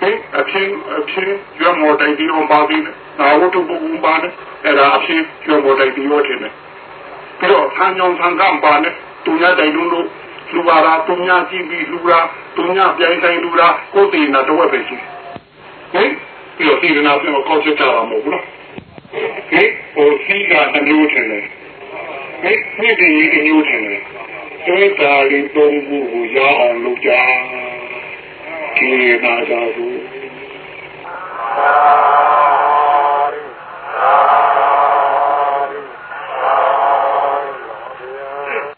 ဟင်အချင်းအချင်းရွမော်တိုင်ပြီးတော့ပါပြီးနာဝတ္ထုပုဂ္ဂိုလ်ပါနဲ့အဲ့ဒါအချင်းရွမော်တိုင်ပြီးတော့ထင်တယ်ပြီးတော့ဆန်းညောင်းဆန်းကပါနဲ့သူများတိုင်လုံးလို့လူပါတာသူများကြည့်ပြီးလူတာသူများပြိုင်ဆိုင်လူတာကိုယ်တည်နာတော့ပဲရှိဟင်ပြီးတော့ဒီကနာပြန်ကောက်ချက်ကြတာမဟုတ်ဘူးလားဟင်ဟိုစီကတမျိုးထင်တယ်ဟင်ဒီဒီဒီမျိုးထင်တယ်အဲဒါလေးသုံးခုကိုရအောင်လုပ်ကြ ကျေနာကြဘူးသာသာ